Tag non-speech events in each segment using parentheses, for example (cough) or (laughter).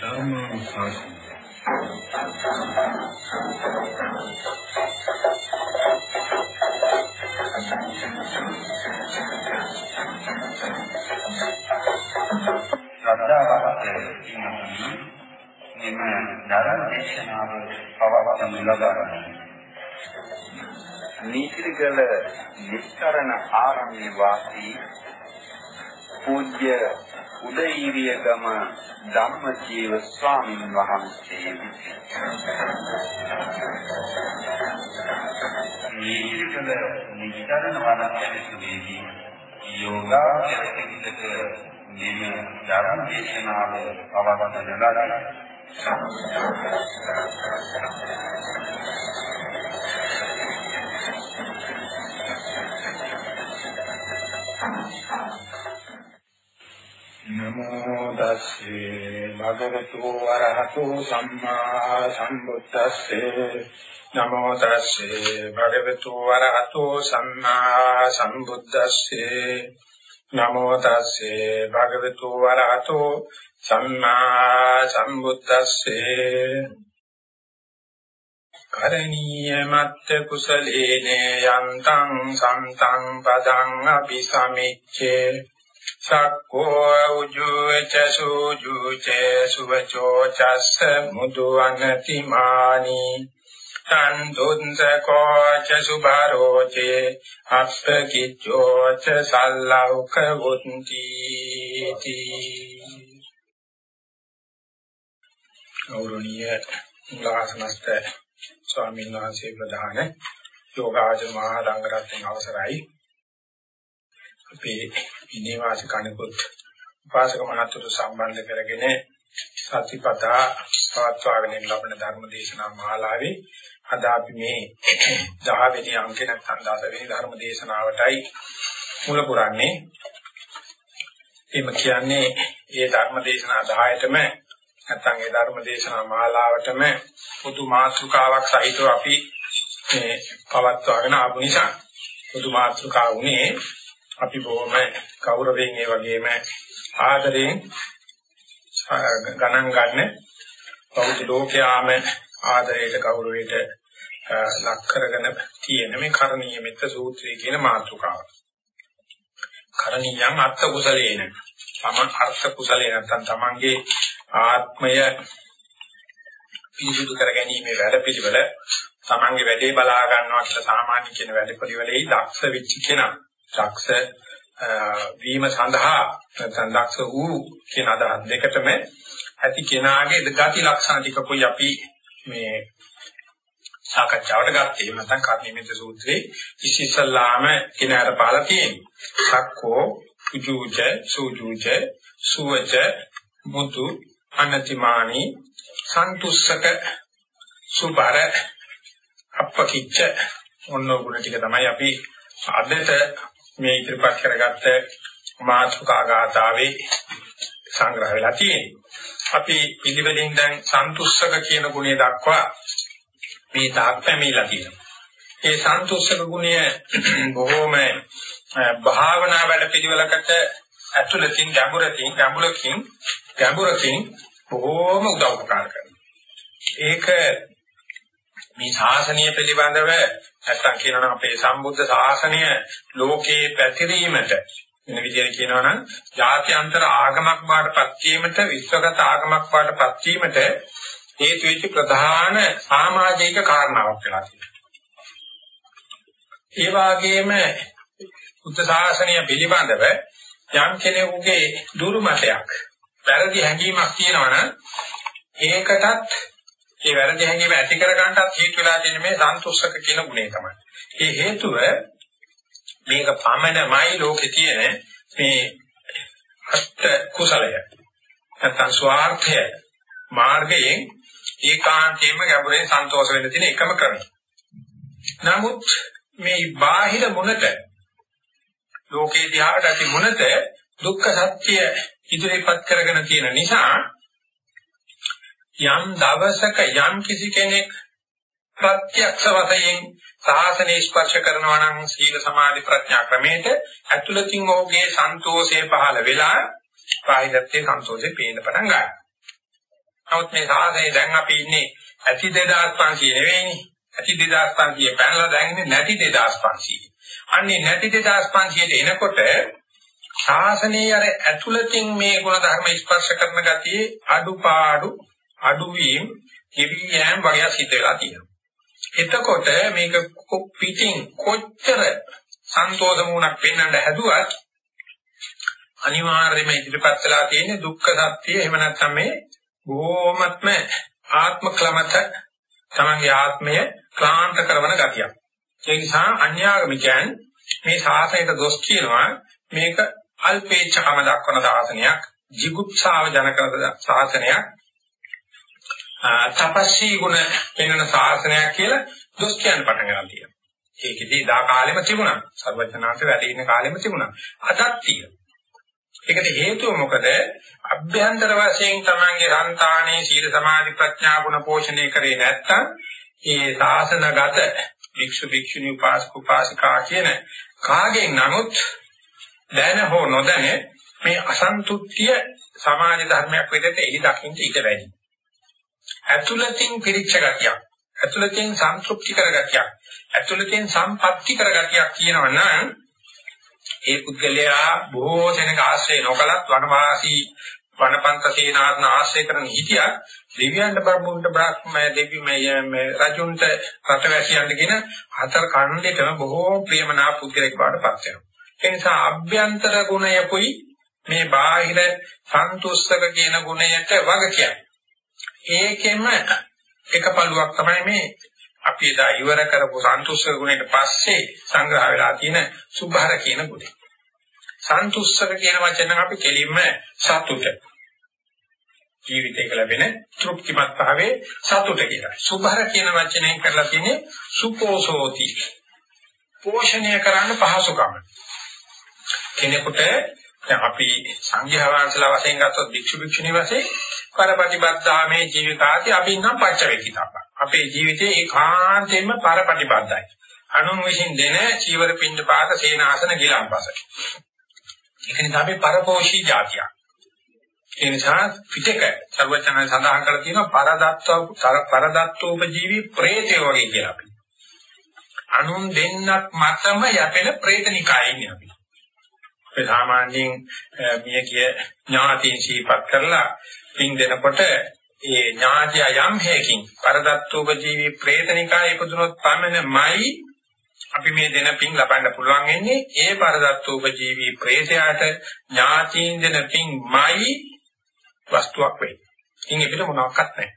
ධර්මානුශාසන ශ්‍රද්ධාවත් මෙන්න ධර්ම දේශනාව පවත්වනු ලබන්නේ නීතිගල නිස්තරණ ආරණ්‍ය වාසී පූජ්‍ය උදේීරියගම ධම්මජීව ස්වාමීන් වහන්සේ විසින් නීතිගල නිස්තරණ වනාන්තරයේදී යෝගාචරිතක මෙම ධර්ම දේශනාව පවත්වන ලදී. නමෝ තස්සේ භගවතු වරහතෝ සම්මා සම්බුද්දස්සේ. නමෝ තස්සේ භගවතු වරහතෝ සම්මා සම්බුද්දස්සේ. නමෝ තස්සේ භගවතු වරහතෝ සම්මා සම්බුද්දස්සේ. කරණීය මත්ත කුසලේන යන්තං සම්තං පදං අபிසමිච්ඡේ. සක්කෝ උජුච සුජුච සුවචෝ චස්ස මුදු අනතිමානි තන් දුන්සකෝ ච සුභාරෝචේ අප්ප කිච්ඡෝ ච සල්ලෞක වුන්ති. තී ගෞරවනීය උලාසනස්ත ස්වාමීන් වහන්සේ ප්‍රධාන යෝගාචර මහා සංඝරත්නයේ අවසරයි. අපේ විනයවාසික අනිකුත් උපාසක මහතුරු සම්බන්ධ කරගෙන සතිපතා පවත්වාගෙන ලබන ධර්ම දේශනා මාලාවේ අද අපි මේ 10 වෙනි අංකේ නැත්නම් 10 වෙනි ධර්ම දේශනාවටයි මුල පුරන්නේ. එහෙම කියන්නේ මේ ධර්ම දේශනා 10ටම නැත්නම් ඒ ධර්ම දේශනා මාලාවටම පොදු මාතෘකාවක් සහිතව අපි මේ පවත්වාගෙන ආපු නිසා පොදු මාතෘකාව උනේ අපි බොහොම ගෞරවයෙන් ඒ වගේම ආදරයෙන් ගණන් ගන්න බෞද්ධ ලෝකයාම ආදරයට ගෞරවයට ලක් කරගෙන තියෙන මේ කරණීය මෙත්ත සූත්‍රය කියන මාතෘකාව. කරණීයම් අර්ථ කුසලේන. තමන් අර්ථ කුසලේ නැත්නම් තමන්ගේ ආත්මය පිරිසුදු කර ගැනීමේ වැඩපිළිවෙල තමන්ගේ වැඩේ බලා ගන්නවා කියලා සාමාන්‍ය කියන වැඩපිළිවෙලෙහි දක්ෂ වෙච්ච කෙනා. දක්ෂ වීම සඳහා නැත්නම් දක්ෂ වූ කියන අදහස් දෙකටම ඇති කෙනාගේ ගති ලක්ෂණ ටිකකුයි අපි මේ සාකච්ඡාවට ගත්තේ. එහෙම නැත්නම් කර්ණිමිත සූත්‍රයේ ඉසිසල්ලාම කිනාර පාලා තියෙනවා. සක්කෝ උජුජ සූජුජ සුවච මුතු අනතිමානි සන්තුස්සක සුබර අපකිච්ච ඔන්න ගුණ ටික තමයි අපි අදට මේ ඉදිරිපත් කරගත්ත මාතෘකා ගාථාවේ සංග්‍රහ වෙලා තියෙන්නේ. අපි පිළිවෙලින් දැන් සන්තුෂ්ක කියන ගුණය දක්වා මේ තාක් පැමිණලා තියෙනවා. ඒ සන්තුෂ්ක ගුණය (clears throat) බොහෝම භාවනා වැඩ පිළිවෙලකට ඇතුළතින් ගැඹුරකින් ගැඹුරකින් ගැඹුරකින් බොහෝම උදව් උපකාර කරනවා. ඒක මේ ශාසනීය පිළිබඳව නැත්තම් කියනවා අපේ සම්බුද්ධ ශාසනය ලෝකේ පැතිරීමට වෙන විදිහට කියනවා නම් ජාත්‍යන්තර ආගමක් බාටපත් වීමට විශ්වගත ආගමක් බාටපත් වීමට හේතු වෙච්ච ප්‍රධාන සමාජික කාරණාවක් වෙලා තියෙනවා. ඒ වගේම බුද්ධ ශාසනය පිළිබඳව යම් කෙනෙකුගේ දුර්මතයක් වැරදි හැඟීමක් තියෙනවනම් ඒකටත් ඒ වැරදි හැඟීම ඇති කර ගන්නටත් හේතු වෙලා තියෙන මේ සන්තුෂ්ක කියන ගුණය තමයි. ඒ හේතුව මේක පමණමයි ලෝකේ තියෙන මේ අෂ්ට කුසලය. නැත්නම් ස්වార్థය මාර්ගයෙන් ඒකාන්තයෙන්ම ගැඹුරෙන් සන්තෝෂ වෙන්න තියෙන එකම ක්‍රමය. නමුත් මේ බාහිර මුනට ලෝකේ දිහාට ඇති මුනට දුක්ඛ සත්‍ය ඉදිරිපත් කරගෙන තියෙන නිසා යම් දවසක යම් කිසි කෙනෙක් ප්‍රත්‍යක්ෂ වශයෙන් සාසනේ ස්පර්ශ කරනවා නම් සීල සමාධි ප්‍රඥා ක්‍රමයට ඇතුළතින් ඔහුගේ සන්තෝෂය පහළ වෙලා බාහිරත්වයේ සන්තෝෂේ පේන්න පටන් ගන්නවා. නමුත් මේ සාසනේ දැන් අපි ඉන්නේ ඇති 2500 නෙවෙයිනේ. ඇති 2500 පැනලා දැන් ඉන්නේ නැති 2500. අන්නේ නැති 2500ට එනකොට ශාසනයේ අර ඇතුළතින් මේ ගුණ ධර්ම ස්පර්ශ කරන ගතියේ අඩුපාඩු අඩුවීම් කිවියම් වගේ සිද්ධ වෙලා තියෙනවා. එතකොට මේක පිටින් කොච්චර සන්තෝෂ මුණක් පෙන්වන්න හැදුවත් අනිවාර්යයෙන්ම ඉදිරිපත් වෙලා තියෙන දුක්ඛ සත්‍ය එහෙම නැත්නම් මේ බොහොමත්ම ආත්ම ක්ලමත තමන්ගේ ආත්මය ක්ලාන්ත කරන ගතියක්. ඒ නිසා අන්‍යාගමිකයන් මේ ශාසනයට දොස් කියනවා මේක අල්පේච්ඡකම දක්වන ශාසනයක්, jigupsාව ජනක ශාසනයක්, තපස්සී ගුණ වෙනන ශාසනයක් කියලා දොස් කියන්න පටන් ගන්නවා තියෙනවා. ඒකෙදී දා කාලෙම තිබුණා. සර්වඥාන්ත වැඩ ඉන්න කාලෙම තිබුණා. අදත් තියෙනවා. ඒකට හේතුව මොකද? අභ්‍යන්තර වශයෙන් තමන්ගේ సంతානයේ සීල සමාධි ප්‍රඥා ගුණ පෝෂණය කරේ නැත්නම් ඒ සාසනගත භික්ෂු භික්ෂුණී උපාසක උපාසිකා කියන කාගෙන් නමුත් දැන හෝ නොදැන මේ අසන්තුට්ඨිය සමාජ ධර්මයක් විදිහට එහි දකින්න ඉඩ වැඩි. ඇතුළතින් පිරිච්ච ගතියක්, ඇතුළතින් සන්තුෂ්ටි කර ගතියක්, ඇතුළතින් සම්පත්‍ති කර ගතියක් කියනවනම් ඒ පුද්ගලයා බොහෝ සෙනඟ ආශ්‍රය නොකලත් වනවාසී වනපන්ත සේනාසන ආශ්‍රය කරන හිටියත් දෙවියන්ට බබුන්ට බ්‍රහ්මය දෙවිමය රජුන්ට රටවැසියන්ට කියන හතර කණ්ඩේටම බොහෝ ප්‍රියමනා පුද්ගලෙක් වඩපත් වෙනවා. ඒ නිසා අභ්‍යන්තර ගුණයකුයි මේ බාහිර සන්තුෂ්ඨක කියන ගුණයට වග කියන්නේ. ඒකෙම එක පළුවක් තමයි මේ අපි එදා ඉවර කරපු සන්තුෂ්ඨක ගුණයට පස්සේ සංග්‍රහ වෙලා තියෙන සුභාර කියන ගුණය. සන්තුෂ්ඨක කියන වචන අපි කෙලින්ම සතුට ජීවිතයක ලැබෙන තෘප්තිමත් භාවයේ සතුට කියලා. සුභාර කියන වචනයෙන් කරලා තියෙන්නේ සුපෝසෝති. පෝෂණය කරන්න පහසුකම. කෙනෙකුට දැන් අපි සංඝයා වහන්සේලා වශයෙන් ගත්තොත් භික්ෂු භික්ෂුණී වශයෙන් පරපටිබද්ධාමේ ජීවිතාති අපි නම් පච්චවේකිතප්ප. අපේ ජීවිතේ ඒකාන්තයෙන්ම පරපටිබද්ධයි. අනුන් විසින් දෙන චීවර පින්ඩ පාත සේනාසන ගිලම්පස. ඒක නිසා අපි පරපෝෂී જાතිය. ඒ නිසා පිටක සර්වචන සඳහන් කරලා තියෙනවා පරදත්ව පරදත්තෝපජීවි ප්‍රේතය වගේ කියලා අපි. අනුන් දෙන්නක් මතම යැපෙන ප්‍රේතනිකයි ඉන්නේ අපි. අපි සාමාන්‍යයෙන් මිය කිය ඥාතීන් සීපත් කරලා පින් දෙනකොට ඒ ඥාතිය යම් හේකින් පරදත්තෝපජීවි ප්‍රේතනිකා ඉපදුනොත් පමණමයි අපි මේ දෙන පින් ලබන්න පුළුවන් වෙන්නේ ඒ පරදත්තෝපජීවි ප්‍රේතයාට ඥාතීන් දෙන පින්මයි වස්තුවක් වෙන්නේ. ඉන් එපිට මොනවත් නැහැ.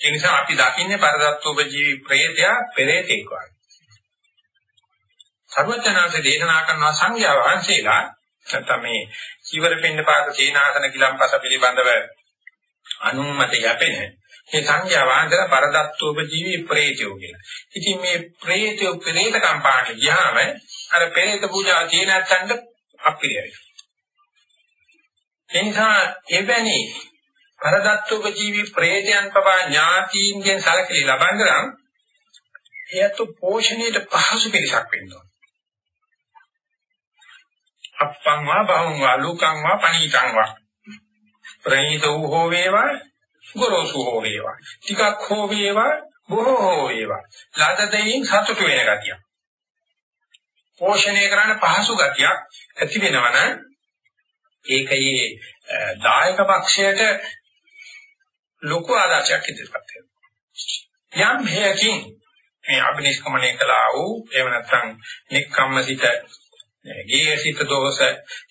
ඒ නිසා අපි දකින්නේ පරදත්තෝපජීවි ප්‍රේතයා පෙරේතෙක් වගේ. සර්වඥාන්සේ දේශනා කරන සංඝයා වහන්සේලා නැත්නම් මේ චීවර පින්න පාත සීනාසන කිලම්පස පිළිබඳව අනුමත යැපෙන මේ සංඥා වාන්දර පරදත්තෝපජීවී ප්‍රේතයෝ කියලා. ඉතින් මේ ප්‍රේතයෝ ප්‍රේත කම්පාණි ගියාම අර ප්‍රේත පූජා තියෙන නැත්තඳ අප්‍රියයි. එනිසා එවැනි පරදත්තෝපජීවී ප්‍රේතයන් පවා ඥාතීන්ගෙන් සැලකිලි ලබන්න නම් එයත් පෝෂණයට පහසු පිළිසක් වෙන්න ඕන. අප්පං වා බහුං වා ලෝකං වා පණීතං වා ප්‍රණීත වූ හෝ වේවා ගොරෝසු හෝ වේවා. ටිකක් හෝ වේවා බොහෝ හෝ වේවා. ලද දෙයින් සතුට වෙන ගතිය. පෝෂණය කරන්න පහසු ගතියක් ඇති වෙනවනම් ඒකයේ දායක පක්ෂයට ලොකු ආදර්ශයක් ඉදිරිපත් වෙනවා. යම් හේයකින් මේ අභිනිෂ්ක්‍මණය කළා වූ එහෙම නැත්නම් නික්කම්මසිත ගේසිත දෝෂ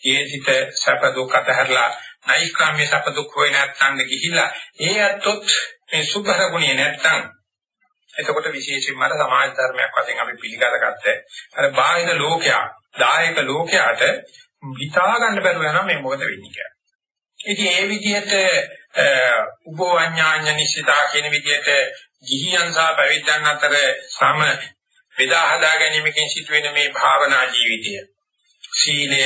ගේසිත සැප දුක් අතහැරලා නෛෂ්ක්‍රම්‍ය සැප දුක් හොය නැත්නම් ගිහිලා ඒ ඇත්තොත් මේ සුභර ගුණය නැත්නම් එතකොට විශේෂයෙන්ම අර සමාජ ධර්මයක් වශයෙන් අපි පිළිගතගත්ත අර බාහිර ලෝකයා දායක ලෝකයාට හිතා ගන්න බැරුව යනවා මේ මොකද වෙන්නේ කියලා. ඉතින් ඒ විදිහට උපවඤ්ඤාඤ්ඤ නිශ්චිතා කියන විදිහට ගිහියන් සහ පැවිද්දන් අතර සම බෙදා හදා ගැනීමකින් සිදුවෙන මේ භාවනා ජීවිතය සීලය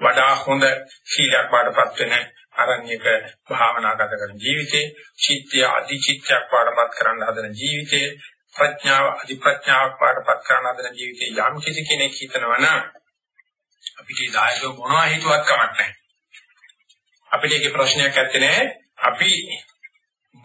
වඩා හොඳ සීලයක් වඩපත් වෙන අරණ්‍යක භාවනා ගත කරන ජීවිතේ චිත්තය අධි චිත්තයක් වඩපත් කරන්න හදන ජීවිතේ ප්‍රඥාව අධි ප්‍රඥාවක් වඩපත් කරන්න හදන ජීවිතේ යම් කිසි කෙනෙක් හිතනවා නම් අපිට දායක මොනවා හේතුවක් කමක් නැහැ අපිට ඒකේ ප්‍රශ්නයක් නැත්තේ නෑ. අපි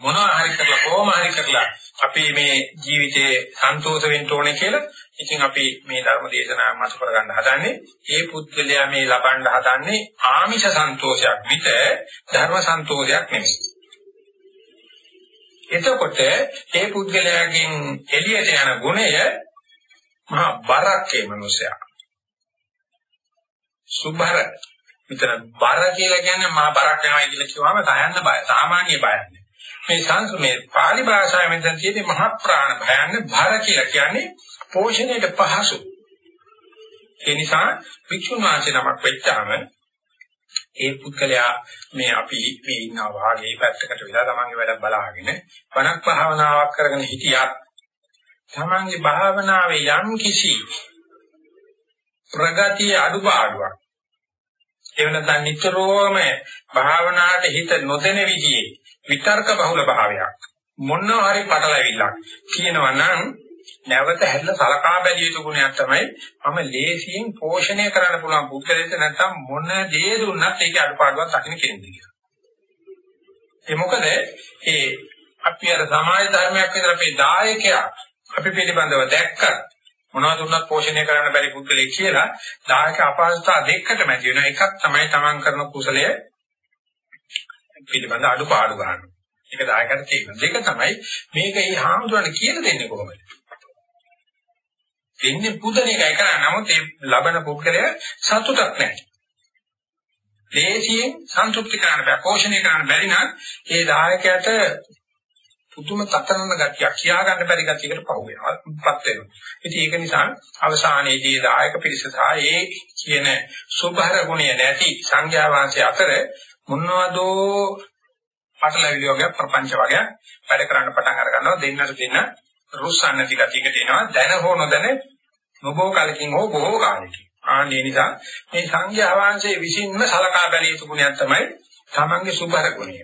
මොනවා හරි කරලා කොහොම හරි කරලා අපි මේ ජීවිතේ සන්තෝෂ වෙන්න ඕනේ කියලා ඉතින් අපි මේ ධර්ම දේශනාව මත කරගන්න හදන්නේ ඒ පුද්ගලයා මේ ලබන්න හදන්නේ ආමිෂ සන්තෝෂයක් මිස ධර්ම සන්තෝෂයක් නෙමෙයි. එතකොට ඒ පුද්ගලයාගෙන් එළියට යන ගුණය මහා බරක් ඒ මනුස්සයා. සුබර විතර බර කියලා කියන්නේ මහා බරක් වෙනවා කියලා කිව්වම සයන්න බය. සාමාන්‍ය බයක් නෙවෙයි. මේ සංස් මේ pāli භාෂාවෙන් දැන් තියෙන්නේ මහා ප්‍රාණ භයන්නේ බර කියලා කියන්නේ පෝෂණයට පහසු. ඒ නිසා වික්ෂුන් වහන්සේ නමක් වෙච්චාම ඒ පුද්ගලයා මේ අපි මේ ඉන්නා වාගේ පැත්තකට විලා තමන්ගේ වැඩ බලාගෙන වණක් භාවනාවක් කරගෙන හිටියත් තමන්ගේ භාවනාවේ යම් කිසි ප්‍රගතිය අඩුපාඩුවක් එවන දැන් නිතරම භාවනාවට හිත නොදෙන විදිහේ විතර්ක බහුල භාවයක්. මොනවා හරි පටලැවිල්ලක්. කියනවා නම් නැවත හැදලා සලකා බැලිය යුතු ගුණයක් තමයි මම ලේසියෙන් පෝෂණය කරන්න පුළුවන් පුද්ගලයෙක් නැත්නම් මොන දේ දුන්නත් ඒකේ අඩපාඩුවක් දකින්න කෙනෙක් කියලා. ඒ මොකද ඒ අපි අර සමාජ ධර්මයක් විතර අපේ දායකයා අපි පිළිබඳව දැක්ක මොනවද දුන්නත් පෝෂණය කරන්න බැරි පුද්ගලයෙක් කියලා දායක අපහසුතා දෙකකට මැදි වෙන එකක් තමයි තමන් කරන කුසලය පිළිබඳ අඩුපාඩු ගන්න. ඒක දායකට තියෙන. දෙක තමයි මේක ඒ හාමුදුරනේ කියලා දෙන්නේ කොහොමද? දෙන්නේ පුදන එකයි කරන්නේ. නමුත් ඒ ලබන පුද්ගලයා සතුටක් නැහැ. දේශියෙන් සන්තුෂ්ටි කරන්න බෑ. පෝෂණය කරන්න බැරි නම් ඒ දායකයාට පුදුම තතරන ගතියක් කියා ගන්න බැරි ගතියකට පහු වෙනවා. පත් වෙනවා. ඉතින් ඒක නිසා අවසානයේදී දායක පිරිස සහ ඒ කියන සුභර ගුණය නැති සංඥා වාසිය අතර මොනවදෝ පටලවිලි වගේ ප්‍රපංච වගේ වැඩ කරන්න පටන් අර ගන්නවා දෙන්නට දෙන්න රුස්සන්න නැති ගතියකට එනවා දැන හෝ නොදැන නොබෝ කාලකින් හෝ බොහෝ කාලෙකින් ආන්නේ නිසා මේ සංඝයා වහන්සේ විසින්ම සලකා බැලිය යුතු ගුණයක් තමයි තමන්ගේ සුභර ගුණය.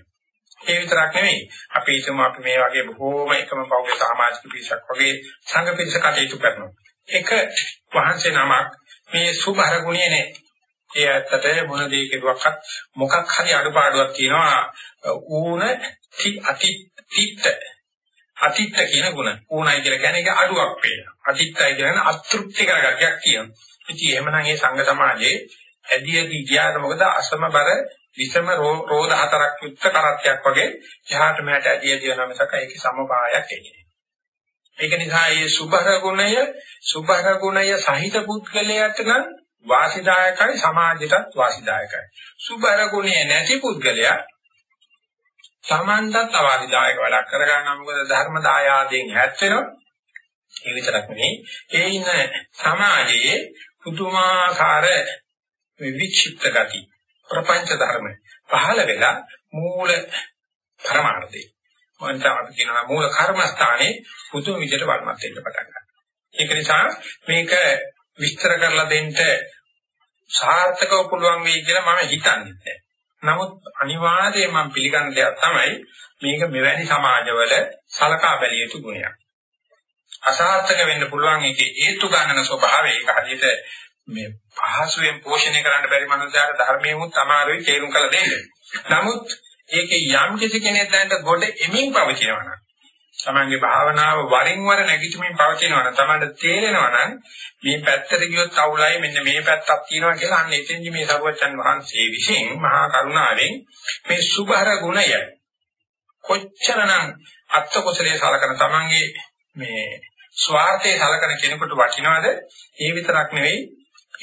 ඒ විතරක් නෙවෙයි අපි හිතමු අපි මේ වගේ බොහෝම එකම පෞද්ගලික සමාජික පිරිසක් වගේ සංඝ පිරිස කටයුතු කරනවා. එක වහන්සේ නමක් මේ සුභර ගුණය නේ. ඒ ඇත්තට මොන දේ කෙරුවක්වත් මොකක් හරි අඩුපාඩුවක් තියෙනවා ඌන අති තිත්ත අතිත්ත කියන ගුණ. ඌණයි කියලා කියන්නේ ඒක අඩුවක් පේනවා. අතිත්තයි කියන්නේ අතෘප්ති කරගතියක් කියනවා. ඉතින් එහෙමනම් මේ සංඝ සමාජයේ ඇදීදී ගියාට මොකද අසමබර විෂම රෝධ හතරක් යුක්ත කරත්තයක් වගේ එහාට මෙහාට ඇදීදී යන මිසක ඒකේ සමපායක් එන්නේ. ඒක නිසා මේ සුභර ගුණය සුභර ගුණය සහිත පුද්ගලයාට නම් වාසිදායකයි සමාජයටත් වාසිදායකයි. සුභර ගුණය නැති පුද්ගලයා සමන්තත් අවාදිදායක වැඩක් කරගන්නවා. මොකද ධර්ම දායාදයෙන් හැත් වෙනවා. ඒ විතරක් නෙවෙයි. ඒ ඉන්න සමාජයේ පුදුමාකාර විචිත්ත ගති ප්‍රපංච ධර්ම පහළ වෙලා මූල පරමාර්ථේ මොන්ට අපි කියනවා මූල කර්මස්ථානේ පුදුම විදිහට වර්මත් වෙන්න පටන් ගන්නවා. ඒක නිසා මේක විස්තර කරලා දෙන්න සාර්ථකව පුළුවන් වෙයි කියලා මම හිතන්නේ නැහැ නමුත් අනිවාර්යයෙන් මම පිළිගන්න දෙයක් තමයි මේක මෙවැනි සමාජවල සලකා බැලිය යුතු ගුණයක්. අසාර්ථක වෙන්න පුළුවන් ඒකේ හේතු ගන්නන ස්වභාවය ඒක හරියට මේ පහසුවෙන් පෝෂණය කරන්න බැරි මනුස්සයාට ධර්මයෙමුත් අමාරුයි තේරුම් කළ දෙන්න. නමුත් ඒකේ යම් කිසි කෙනෙක් දැනට ගොඩ එමින් පවතිනවා නම් තමන්ගේ භාවනාව වරින් වර නැගිටීමෙන් පවතිනවා නම් තමන්ට තේරෙනවා නම් මේ පැත්තට ගියොත් අවුලයි මෙන්න මේ පැත්තක් තියෙනවා කියලා අන්න එතෙන්දි මේ සරුවචන් වහන්සේ විසින් මහා කරුණාවෙන් මේ සුභර ගුණය කොච්චරනම් අත්ත කුසලයේ සලකන තමන්ගේ මේ ස්වార్థයේ සලකන කෙනෙකුට වටිනවද? ඒ විතරක් නෙවෙයි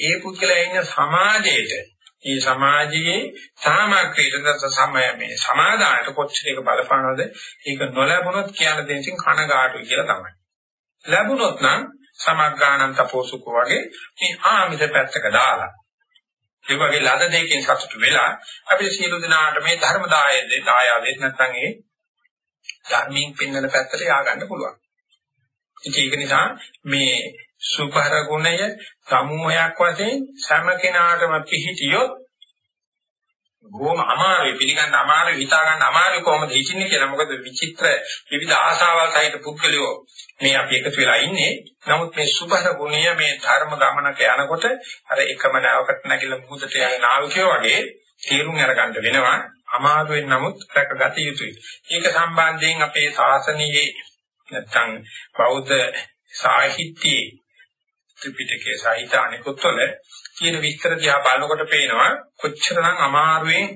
ඒ පුද්ගලයා ඉන්න සමාජයේට මේ සමාජයේ සාමග්‍රීට සමය මේ සමාදානට කොච්චර එක බලපානවද ඒක නොලැබුණොත් කියන දෙයෙන් කනගාටුයි කියලා තමයි. ලැබුණොත් නම් සමග්ගාණන් තපෝසුකෝ වගේ මේ ආමිත පැත්තක දාලා ඒ වගේ ලද දෙකකින් සතුටු වෙලා අපි සියලු දෙනාට මේ ධර්ම දායදේ දායාදේ නැත්නම් ඒ ධර්මයෙන් පින්නන පැත්තට ය아가න්න පුළුවන්. ඒක නිසා මේ සුභර ගුණය සමූහයක් වශයෙන් සෑම කෙනාටම පිහිටියොත් බොහොම අමාරුයි පිළිගන්න අමාරුයි හිතා ගන්න අමාරුයි කොහොමද හිතින්නේ කියලා. මොකද විචිත්‍ර විවිධ ආශාවල් සහිත පුද්ගලයෝ මේ අපි එකතු වෙලා ඉන්නේ. නමුත් මේ සුභර ගුණය මේ ධර්ම ගමනක යනකොට අර එකම නාවකට නැගිලා මුහුදට යන නාවිකයෝ වගේ තේරුම් අරගන්න වෙනවා. අමාරුවෙන් නමුත් රැකගත යුතුයි. ඒක සම්බන්ධයෙන් අපේ ශාසනයේ නැත්නම් බෞද්ධ සාහිත්‍යයේ ත්‍රිපිටකයේ සාහිත්‍ය අනිකුත් වල කියන විස්තර දිහා බලනකොට පේනවා කොච්චරනම් අමාරුවෙන්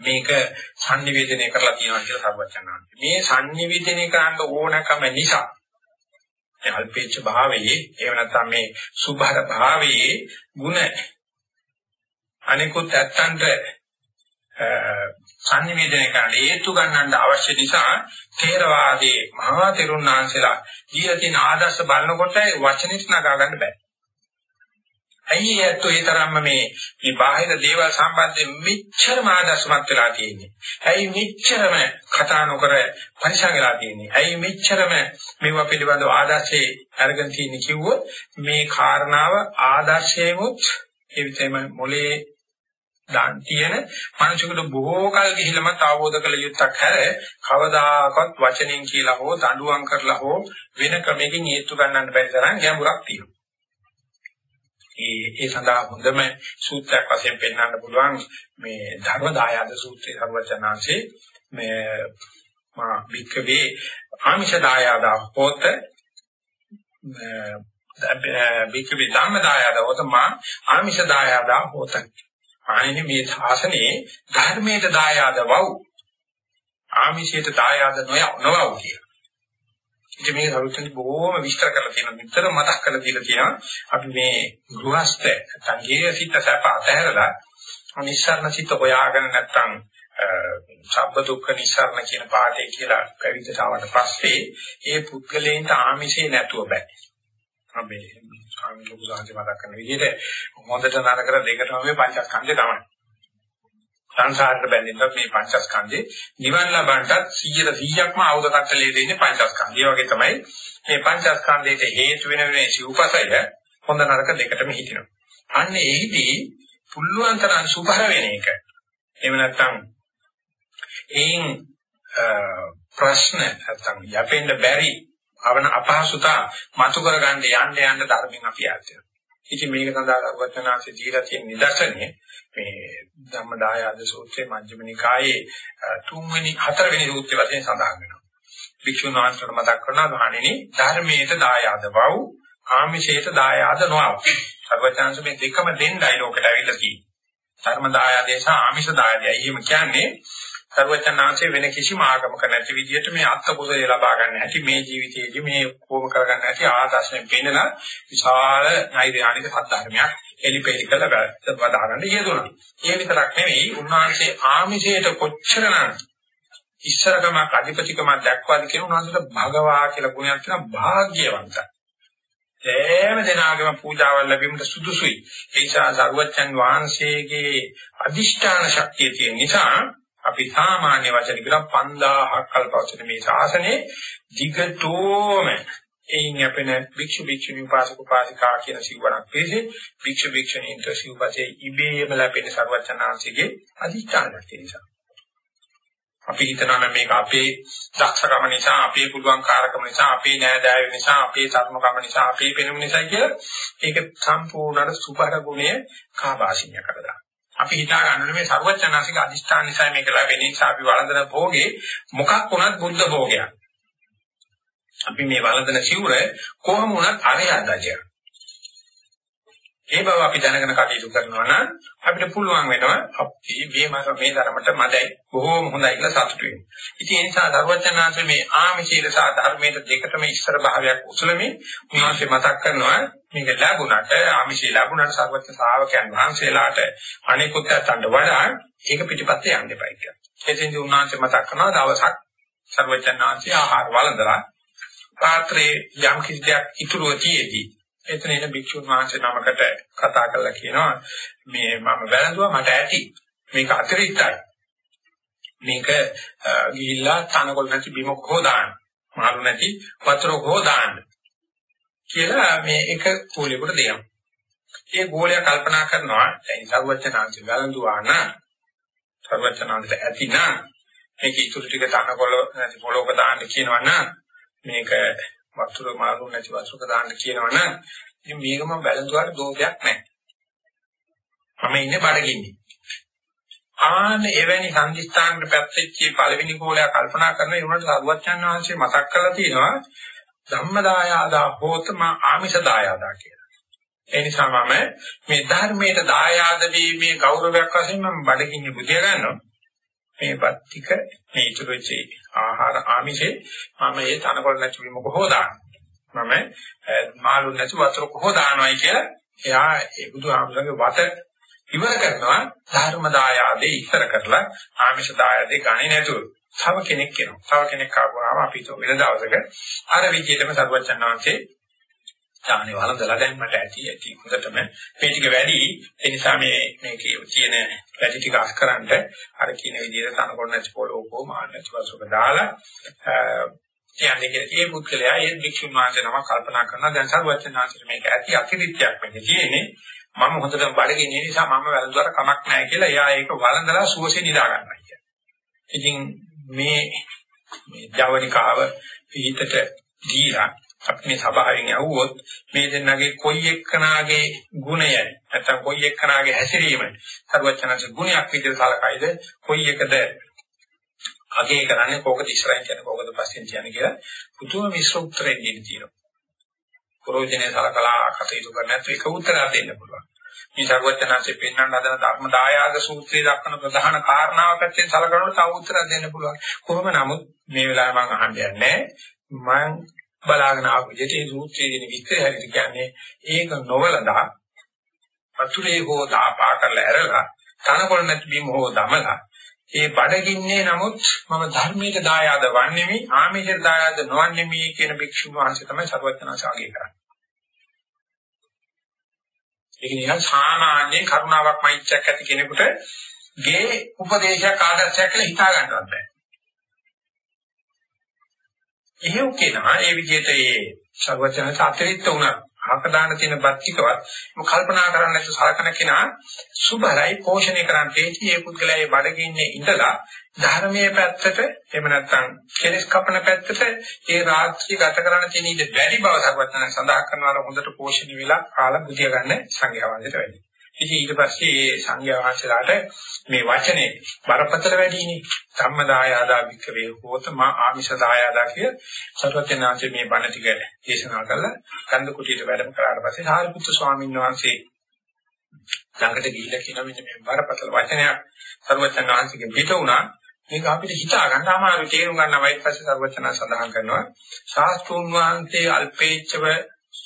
මේක sannivedanaya කරලා තියෙනවා කියලා සර්වචනාන්ත. මේ sannivedanaya කරන්න ඕනකම නිසා මේ අල්පේච්ඡ භාවයේ එහෙම නැත්නම් මේ සුභර භාවයේ ಗುಣ අනිකුත් ඇත්තන්ට sannivedanaya කරන්න හේතු ගන්නට අවශ්‍ය නිසා තේරවාදී මහා තෙරුණාංශලා දීලා තියෙන ආදර්ශ බලනකොට වචනෙත් නගා ගන්න බෑ. ඇයි ඇත්තෝ ඒ තරම්ම මේ මේ බාහිර දේවල් සම්බන්ධයෙන් මෙච්චරම ආදර්ශමත් වෙලා තියෙන්නේ? ඇයි මෙච්චරම කතා නොකර පරිසං වෙලා තියෙන්නේ? ඇයි මෙච්චරම මේවා පිළිබඳව ආදර්ශේ අරගෙන තියෙන්නේ කිව්වොත් මේ කාරණාව ආදර්ශයෙමුත් ඒ විතේම මොලේ දාන් තියෙන මනුෂ්‍යකට බොහෝ කල් ගිහිලම අවබෝධ කළ යුත්තක් හැර කවදාකවත් වචනෙන් කියලා හෝ දඬුවම් කරලා හෝ වෙන ක්‍රමයකින් හේතු ගන්නන්න බැරි තරම් ගැඹුරක් තියෙනවා. ඒ ඒ සඳහා හොඳම සූත්‍රයක් වශයෙන් පෙන්වන්න පුළුවන් මේ ධර්ම දායාද සූත්‍රය සර්වචනාංශේ මේ මා වික්කවේ ආමිෂ දායාද හොත වික්කවේ ධම්ම දායාද හොත මා ආමිෂ දායාද හොත අනේ මේ ශාසනයේ ධර්මයට දායාද වව් ආමිෂයට දායාද නොයව කියලා. ඉතින් මේ සරුවෙන් බොහොම විස්තර කරලා තියෙනවා. විතර මතක් කරලා දීලා තියෙනවා. අපි මේ ගෘහස්ත සංගීය සිත සැප අතහැරලා අනිස්සරණ සිත හොයාගෙන නැත්තම් සබ්බ දුක්ඛ නිස්සරණ කියන පාඩේ කියලා පැවිදිට ආවට පස්සේ ඒ පුද්ගලයන්ට ආමිෂේ නැතුව බෑ. අපි ස්වාමීන් වහන්සේ මතක් කරන විදිහට හොඳට නරකට දෙකටම මේ පංචස්කන්ධය තමයි. සංසාරට බැඳෙන්නත් මේ පංචස්කන්ධේ නිවන් ලබන්නත් 100%ක්ම ආයුධ කට්ටලේ දෙන්නේ පංචස්කන්ධය. වගේ තමයි මේ පංචස්කන්ධයට හේතු වෙන වෙන සිව්පසය හොඳ නරක දෙකටම හිටිනවා. අන්න එහිදී පුල්ලුවන් තරම් සුභර වෙන එක. එහෙම නැත්නම් එයින් ප්‍රශ්න නැත්නම් යපෙන්න බැරි අවන අපහසුතා මතු කරගන්න යන්න යන්න ධර්මයෙන් අපි ආයතන. ඉතින් මේක සඳහා වචනාංශය දීලා තියෙන නිදර්ශනය මේ ධම්මදායාද සූත්‍රයේ මජ්ක්‍ධිම නිකායේ තුන්වෙනි හතරවෙනි සූත්‍රය වශයෙන් සඳහන් වෙනවා. භික්ෂුන් වහන්සේට මතක් කරනවා ගාණෙනි ධර්මයට දායාද වව් ආමිෂයට දායාද නොවව්. සර්වචාන්ස මේ දෙකම දෙන්නයි ලෝකෙට ඇවිල්ලා තියෙන්නේ. ධර්ම දායාදේ සහ ආමිෂ දායාදේ. එහෙම කියන්නේ සර්වචනාංශයේ වෙන කිසිම ආගමක නැති විදිහට මේ අත්ත කුසලයේ ලබා ගන්න හැටි මේ ජීවිතයේදී මේ කොහොම කරගන්න හැටි ආදර්ශයෙන් පෙන්නන විශාල නෛර්යානික සත්‍යධර්මයක් එලිපෙලි කළ වදාගන්න යෙදුණා. ඒ විතරක් නෙවෙයි උන්වහන්සේ ආමිෂයට කොච්චරනම් ඉස්සරකමක් අධිපතිකමක් දක්වාද කියන උන්වහන්සේට භගවා කියලා ගුණයක් තියෙනවා භාග්‍යවන්තයි. සෑම දිනාගම පූජාවල් ලැබීමට සුදුසුයි. ඒ නිසා සර්වචන් වහන්සේගේ අදිෂ්ඨාන ශක්තිය තියෙන නිසා අපි සාමාන්‍ය වචන කියන 5000ක් කල්පවචන මේ ශාසනයේ දිගටෝම එයින් අපෙන භික්ෂු භික්ෂුණී උපාසක උපාසිකා කියන සිවණක් පිළිසෙ භික්ෂු භික්ෂුණීන්ට සිවපසේ ඉබේම ලැබෙන ਸਰවචනාංශයේ අධිෂ්ඨානයක් නිසා. අපි හිතනවා මේක අපේ දක්ෂකම නිසා අපේ පුළුවන් කාර්කම නිසා අපේ නෑදෑය නිසා අපේ සර්මකම නිසා අපේ පෙනුම නිසා කියලා ඒක සම්පූර්ණ සුපර ගුණය කාබාසිනිය කරලා. අපි හිතා ගන්න මේ ਸਰවඥාසික අදිෂ්ඨාන නිසා මේක ලැබෙන නිසා අපි වළඳන භෝගේ මොකක් වුණත් බුද්ධ භෝගයක්. අපි මේ වළඳන සිවුර කොහොම වුණත් අරියද්දජය. ඒ බව අපි දැනගෙන කටයුතු කරනවා නම් අපිට පුළුවන් වෙනවා අපි මේ මාස මේ ධර්මයට මදයි බොහෝම හොඳයි කියලා සතුටු වෙන්න. ඉතින් ඒ නිසා දරුවචනාංශ මේ ආමිෂීල සහ ධර්මයේ දෙකටම ඉස්සර භාවයක් උසලමින් උන්වහන්සේ මතක් කරනවා මේක ලැබුණට ආමිෂී ලැබුණට සර්වඥ ශ්‍රාවකයන් වහන්සේලාට අනිකුත් අතට වඩා ඒක පිටිපස්සේ යන්න එපා කියලා. එතෙන්දී උන්වහන්සේ මතක් කරනවා දවසක් සර්වඥාන්සේ ආහාර වළඳලා පාත්‍රයේ යම් කිසි දෙයක් ඉතුරුව තියේදී එතන එන භික්ෂුන් වහන්සේ නමකට කතා කරලා කියනවා මේ මම වැළඳුවා මට ඇති. මේක අතිරික්තයි මේක ගිහිල්ලා තනකොළ නැති බිමක හොදාන්න මාළු නැති වතුරක හොදාන්න කියලා මේ එක කෝලයකට දෙනවා. ඒ ගෝලයා කල්පනා කරනවා දැන් සර්වචනාංශ වැළඳුවා නම් සර්වචනාංශ ඇති නම් මේක ඉතුරු ටික තනකොළ නැති පොළොක දාන්න කියනවා නම් මේක වතුර මාරු නැති වතුරක දාන්න කියනවනම් ඉතින් මේක මම බැලඳුවාට දෝෂයක් නැහැ. මම ඉන්නේ බඩගින්නේ. ආන එවැනි සංදිස්ථානකට පැත්තෙච්ච පළවෙනි කෝලයා කල්පනා කරන ඒකට සරුවච්චන් වහන්සේ මතක් කරලා තියෙනවා ධම්මදායාදා හෝතම ආමිෂදායාදා කියලා. ඒ නිසා මම මේ ධර්මයට දායාද වීමේ ගෞරවයක් වශයෙන් මම බඩගින්න බුදිය ගන්නවා. මේ පත්තික මේ ඉතුරුචි ආහාර ආමිෂේ මම ඒ තනකොළ නැති වීම කොහොමද මම මාළු නැති වතුර කොහොමද දානවයි කියලා එයා ඒ බුදුහාමුදුරගේ වත ඉවර කරනවා ධර්ම දායාදේ ඉස්සර කරලා ආමිෂ දායාදේ ගන්නේ නැතුව. තව කෙනෙක් එනවා. තව කෙනෙක් ආවම අපි તો වෙන දවසක අර විදිහටම සරුවචන් වහන්සේ ඥානෙ වළඳලා දැන් මට ඇති ඇති හොඳටම මේ ටික වැඩි. ඒ නිසා මේ මේකේ තියෙන වැඩි ටික අස්කරන්න අර කියන විදිහට තනකොළ නැති පොළොවකෝ මාන්න නැති වසුක දාලා කියන්නේ කියලා ඒ පුද්ගලයා ඒ භික්ෂුන් වහන්සේ නම කල්පනා කරනවා. දැන් සරුවචනාංශයට මේක ඇති අතිරිත්‍යක් වෙන්නේ තියෙන්නේ. මම හොඳටම බඩගින්න නිසා මම වැළඳුවට කමක් නැහැ කියලා එයා ඒක වළඳලා සුවසේ නිදා ගන්නවා කියන්නේ. ඉතින් මේ මේ ජවනිකාව පිටට දීලා අපි මේ සභාවෙන් ඇහුවොත් මේ දෙන්නගේ කොයි එක්කනාගේ ගුණය නැත්නම් කොයි එක්කනාගේ හැසිරීම සර්වචනස ගුණයක් විදිහට සලකයිද කොයි එකද අගේ කරන්නේ කෝකද ඉස්සරහින් කියන්නේ කෝකද පස්සෙන් කියන්නේ කියලා පුදුම මිශ්‍ර උත්තරයක් දෙන්න තියෙනවා. ප්‍රෝජනේ සලකලා කටයුතු කරන්නේ නැත්නම් ඒක උත්තරයක් දෙන්න පුළුවන්. මේ සර්වඥාන්සේ පෙන්වන්න හදන ධර්ම දායාද සූත්‍රයේ දක්වන ප්‍රධාන කාරණාවක් ඇත්තෙන් සලකනකොට තව උත්තරයක් දෙන්න පුළුවන්. කොහොම නමුත් මේ වෙලාවේ මම අහන්න යන්නේ මම බලාගෙන ආපු විදිහට මේ සූත්‍රයේ දෙන විස්තරය හැටියට කියන්නේ ඒක නොවලදා අතුලේ හෝ දාපා කරලා ඇරලා තනකොළ නැති බිම හෝ දමලා ඒ බඩගින්නේ නමුත් මම ධර්මයට දායාද වන්නේමි ආමිෂයට දායාද නොවන්නේමි කියන භික්ෂුන් වහන්සේ තමයි සර්වඥාසාගය කරන්නේ. ඒක නිකන් සාමාන්‍ය කරුණාවක් මෛත්‍රියක් ඇති කෙනෙකුට ගේ උපදේශයක් ආදර්ශයක් කියලා හිතා ගන්නවත් බෑ. එහෙව් කෙනා ඒ විදිහට ඒ සර්වඥාස අතිරික්ත උනා අහක දාන තියෙන බත්තිකවත් මම කල්පනා කරන්නේ නැතුව සලකන කෙනා සුබරයි පෝෂණය කරන්නේ ඒ පුද්ගලයා ඒ බඩගින්නේ ඉඳලා ධර්මයේ පැත්තට එහෙම නැත්නම් කෙලස් කපන පැත්තට ඒ රාත්‍රිය ගත කරන්න තියෙන ඉඳ වැඩි බව සර්වඥයන් සඳහන් කරනවා හොඳට පෝෂණය වෙලා කාලා බුදිය ගන්න සංඝයා වහන්සේට වැඩි. ඉතින් ඊට පස්සේ මේ සංඝයා වහන්සේලාට මේ වචනේ බරපතල වැඩිනේ ධම්මදායාදා වික්‍රේ හෝතම ආමිෂදායාදා කිය සර්වඥාන්සේ මේ බණ ටික දේශනා කළා. කන්ද කුටියට වැඩම කරාට පස්සේ සාරිපුත්තු ස්වාමීන් වහන්සේ ළඟට ගිහිල්ලා කියන මෙන්න මේ බරපතල වචනයක් සර්වඥාන්සේගෙන් පිට වුණා. මේක අපිට හිතා ගන්න අමාරු තේරුම් ගන්න වයිත් පස්සේ සර්වඥා සඳහන් කරනවා ශාස්ත්‍රුන් වහන්සේ අල්පේච්ඡව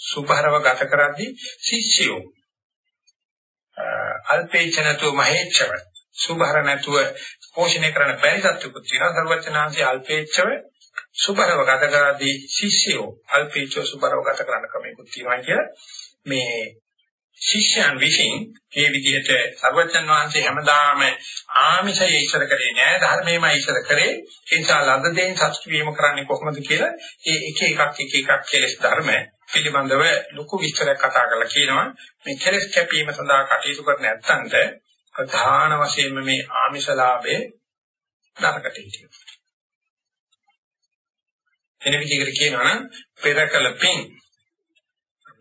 සුභරව ගත කරද්දී ශිෂ්‍යයෝ අල්පේච්ඡ නැතුව මහේච්ඡව. සුභර නැතුව පෝෂණය කරන බැරි සත්‍යකුත් තියෙනවා සර්වචනාංශي අල්පේච්ඡව සුභරව ගත කරදී ශිෂ්‍යෝ අල්පේච්ඡව සුභරව ගත කරන ක්‍රමයකුත් තියෙනවා කිය මේ ශිෂ්‍යයන් විසින් මේ විදිහට සර්වචන් වහන්සේ හැමදාම ආමිෂය ඉස්සර කරේ නෑ ධර්මයමයි ඉස්සර කරේ ඒ නිසා ලද දෙයින් සතුට වීම කරන්නේ කොහොමද කියලා ඒ එක එකක් එක එකක් කෙලස් ධර්ම පිළිබඳව ලොකු විස්තරයක් කතා කරලා කියනවා මේ කෙලස් කැපීම සඳහා කටයුතු කර නැත්නම්ද ප්‍රධාන වශයෙන්ම මේ ආමිෂලාභේ නරකට හිටියෝ. එන විදිහකට කියනවා නම් පෙරකල පින්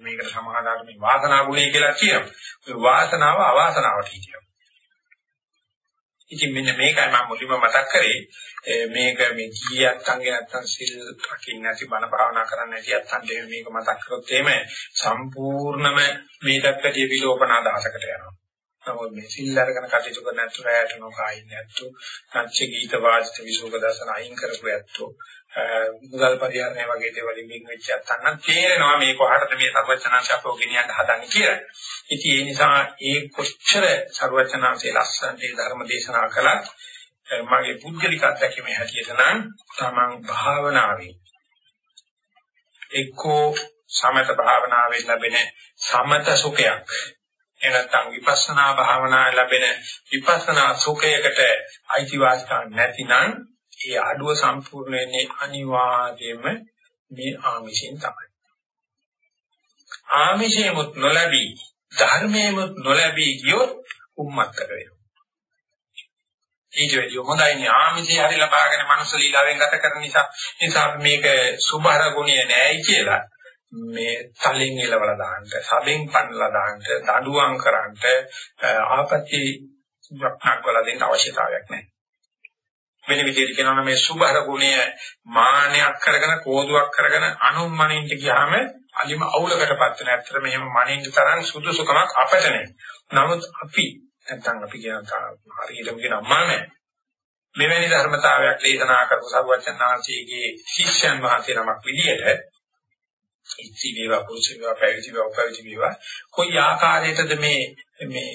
මේකට සමාදාන මේ වාසනා ගුණය කියලා කියනවා. ඒ වාසනාව අවාසනාවට හිටියෝ. ඉතින් මෙන්න මේකයි මම මුලින්ම මතක් කරේ මේක මේ කීයක් අංගේ නැත්තම් සිල් රකින්න නැති බණ භාවනා කරන්න නැති අත්තන්ට මේක මතක් කරොත් එහෙම සම්පූර්ණම මේ දක්කදී විලෝපන අදහසකට යනවා. නමුත් මේ සිල් අරගෙන කටයුතු කරන ඇත්තෝ රැයට නොකයින් ඇත්තෝ නැච්ච ගීත වාදිත විසෝක දසන අයින් කරපු ඇත්තෝ මුදල් පරිහරණය වගේ දේවල් ඉමින් වෙච්ච අත්තන්න තේරෙනවා මේ කොහටද මේ සර්වචනාංශපෝ ගෙනියන්න හදන්නේ කියලා. ඉතින් ඒ නිසා ඒ කොච්චර සර්වචනාංශයේ ලස්සනට ධර්ම දේශනා කළත් මගේ පුද්ගලික අත්දැකීමේ හැටියට නම් තමන් භාවනාවේ එක්කෝ සමත භාවනාවෙන් ලැබෙන සමත සුඛයක් එනත්තම් විපස්සනා භාවනා ලැබෙන විපස්සනා සුඛයකට අයිතිවාසිකම් නැතිනම් ඒ අඩුව සම්පූර්ණ වෙන්නේ අනිවාර්යයෙන්ම මේ ආමිෂෙන් තමයි. ආමිෂෙමුත් නොලැබී ධර්මයෙමුත් නොලැබී ගියොත් උම්මත්තක වෙනවා. ඊට වැඩිය හොඳයිනේ ආමිෂය හරි ලබාගෙන මනුස්ස ලීලාවෙන් ගත කරන නිසා නිසා මේක සුභර ගුණය නෑයි කියලා මේ තලින් එලවලා දාන්න, සබෙන් පන්නලා දාන්න, දඬුවම් කරන්න, ආපත්‍ය වක්නක්වල දෙන්න අවශ්‍යතාවයක් නැහැ. වෙන විදිහට කියනවා නම් මේ සුභර ගුණය මානයක් කරගෙන කෝදුවක් කරගෙන අනුම්මනින්ට ගියාම අලිම අවුලකටපත් වෙන. ඇත්තට මෙහෙම මනින්න තරම් සුදුසුකමක් අපට නැහැ. නමුත් අපි නැත්තම් අපි කියන හරියටම කියන අම්මා නැහැ. මෙවැනි ධර්මතාවයක් දේශනා කරපු සර්වචන්නාංශයේ ශිෂ්‍යයන් වහන්සේ නමක් විදියට ඉති වේවා පුරුෂ වේවා පැවිදි වේවා උපවිදි වේවා කොයි ආකාරයකද මේ මේ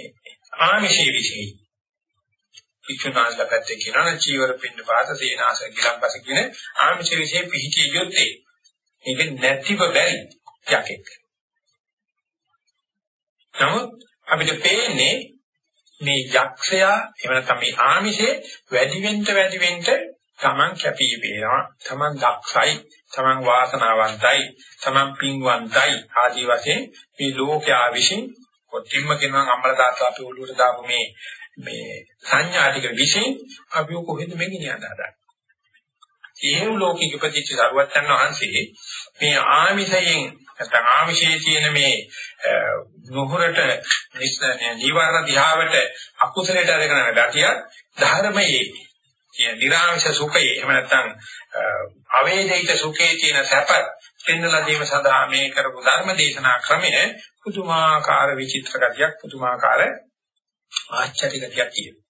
ආමිෂයේ විශේෂයි වික්ෂුනාන්ලා පැත්තේ කියනවා චීවර පින්න පාත සේනාස ගිලම්පස කියන ආමිෂ විශේෂ පිහිටිය යුත්තේ. ඒක නැතිව බැරි යකෙක් නමුත් අපිට පේන්නේ මේ යක්ෂයා එහෙම නැත්නම් මේ ආමිෂේ වැඩි වෙන්න වැඩි වෙන්න Taman කැපී පේනවා Taman දක්ෂයි Taman වාසනාවන්තයි Taman පින්වන්තයි ආදී වශයෙන් මේ ලෝකයා විසින් කොටින්ම කියනවා අම්මල තාත්තා අපි ඔළුවට දාපු මේ මේ සංඥා ටික විසින් අපි කොහෙද මේ ගෙනියන්න හදන්නේ? ඒ ලෝකික ප්‍රතිච සරුවචන් වහන්සේ මේ ආමිෂයෙන් නැත්නම් ආමිෂයේ තියෙන මේ නුහුරට නිවර්ණ දිහාවට අකුසලයට අරගෙන ගතිය ධර්මයේ කියන නිර්ආමිෂ සුඛයේ එහෙම නැත්නම් අවේදිත සුඛයේ තියෙන සැප පෙන්වලා දීම සඳහා මේ කරපු ධර්ම දේශනා ක්‍රමය පුදුමාකාර විචිත්‍ර ගතියක් පුදුමාකාර ආශ්චර්ය ගතියක් තියෙනවා.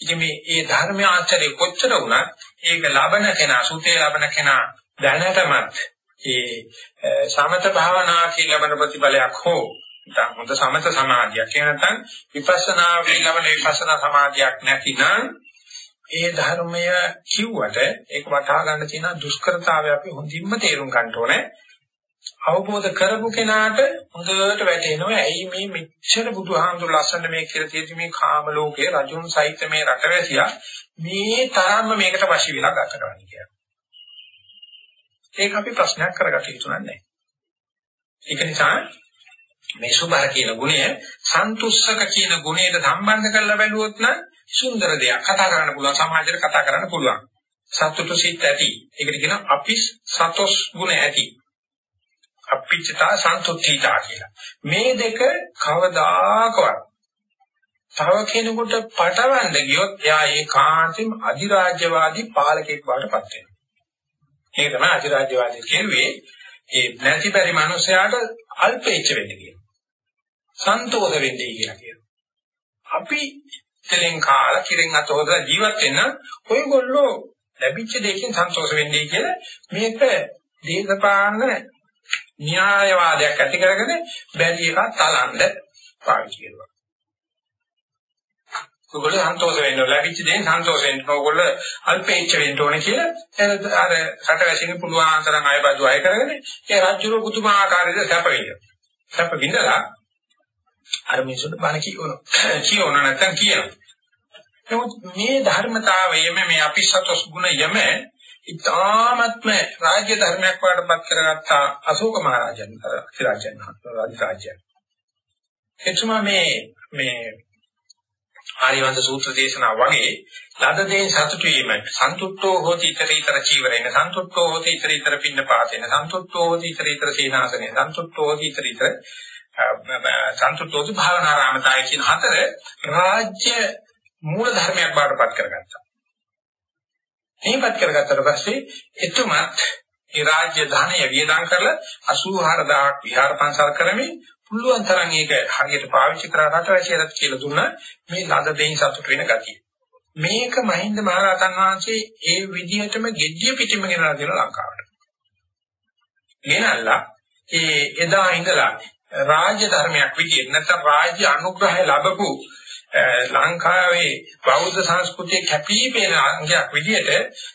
ඉතින් මේ ඒ ධර්ම ආශ්චර්ය කොච්චර වුණත් ඒක ලබන කෙනා සුතේ ලබන කෙනා දැනටමත් ඒ සමත භාවනා කියන ලබන ප්‍රතිඵලයක් හෝ නැත්නම් හොඳ සමත සමාධියක් එහෙම නැත්නම් විපස්සනා ලබන විපස්සනා සමාධියක් නැතිනම් ඒ ධර්මය කිව්වට ඒක වටහා ගන්න තියෙන දුෂ්කරතාවය අපි හොඳින්ම තේරුම් ගන්න ඕනේ. අවබෝධ කරපු කෙනාට හොඳට වැටෙනවා ඇයි මේ මෙච්චර බුදුහාමුදුර ලස්සන මේ කියලා තියෙදි මේ කාම ලෝකයේ රජුන් සහිත මේ රටවැසියා මේ තරම්ම මේකට වශී වෙලා ගත කරන්නේ කියලා. ඒක අපි ප්‍රශ්නයක් කරගන්න යුතු නැහැ. ඒක නිසා මේ සුභර කියන ගුණය සන්තුෂ්ක කියන ගුණයට සම්බන්ධ කරලා බැලුවොත් නම් සුන්දර දෙයක් කතා කරන්න පුළුවන් සමාජයට කතා කරන්න පුළුවන්. සතුටු සිත් ඇති. ඒකට කියනවා අපිස් සතොස් ගුණ ඇති. අපිච්චතා සන්තුට්ඨීතා කියලා. මේ දෙක කවදාකවත් තව කෙනෙකුට පටවන්න ගියොත් එයා ඒකාන්තයෙන් අධිරාජ්‍යවාදී පාලකෙක් බවට පත් වෙනවා. ඒක තමයි අධිරාජ්‍යවාදී කියන්නේ ඒ නැති බැරි මිනිසයාට අල්පේච්ච වෙන්න කියනවා. සන්තෝෂ වෙන්නේ කියලා කියනවා. අපි තෙලෙන් කාලා කිරෙන් අත හොදලා ජීවත් වෙන්න ඔයගොල්ලෝ ලැබිච්ච දෙයකින් සන්තෝෂ වෙන්නේ කියලා මේක දේශපාලන න්‍යායවාදයක් ඇති කරගෙන බැරි එකක් තලන්න පාවිච්චි කරනවා. ඔයගොල්ලෝ සන්තෝෂ වෙන්න ලැබිච්ච දෙයින් සන්තෝෂ වෙන්න ඕගොල්ලෝ අල්පේච්ච වෙන්න ඕනේ කියලා අර රටවැසින් පුළුවන් තරම් අයබදු අය කරගෙන ඒ රාජ්‍යරෝ පුදුමාකාරයද සැප විඳිනවා. සැප විඳලා අර මිනිසුන්ට බණ කියවනවා. කියවන නැත්තම් කියනවා. නමුත් මේ ධර්මතාවයම මේ අපිසතොස් ගුණ යම ඉතාමත්ම රාජ්‍ය ධර්මයක් වඩපත් කරගත්තා අශෝක මහ රජන් රාජන් රාජ්‍යය. එතුමා මේ මේ ආරිවන්ත සූත්‍ර දේශනා වගේ ලද දේ සතුටු වීම සන්තුට්ඨෝ හෝති iterator චීවරේන සන්තුට්ඨෝ හෝති iterator පින්න පාතේන සන්තුට්ඨෝ හෝති iterator සීනාසනේ සන්තුට්ඨෝ හෝති iterator සන්තුට්ඨෝති භාවනාරාමතාය කියන හතර රාජ්‍ය මූල ධර්මයක් බාටපත් කරගත්තා. මේපත් කරගත්තට පස්සේ එතුමත් ඒ රාජ්‍ය ධනය වියදම් කරලා 84000ක් විහාර පන්සල් කරමින් පුළුවන් තරම් ඒක හරියට පාවිච්චි කරලා රටවැසියලත් කියලා දුන්නා මේ ලද දෙයින් සතුට වෙන ගතිය. මේක මහින්ද මහරහතන් වහන්සේ ඒ විදිහටම gediya පිටිම ගෙනලා දෙන ලංකාවට. ගෙනල්ලා ඒ එදා ඉඳලා රාජ්‍ය ධර්මයක් විදිහට නැත්නම් රාජ්‍ය අනුග්‍රහය ලැබපු ලංකාවේ බෞද්ධ සංස්කෘතියේ කැපිපෙන අංගයක් විදිහට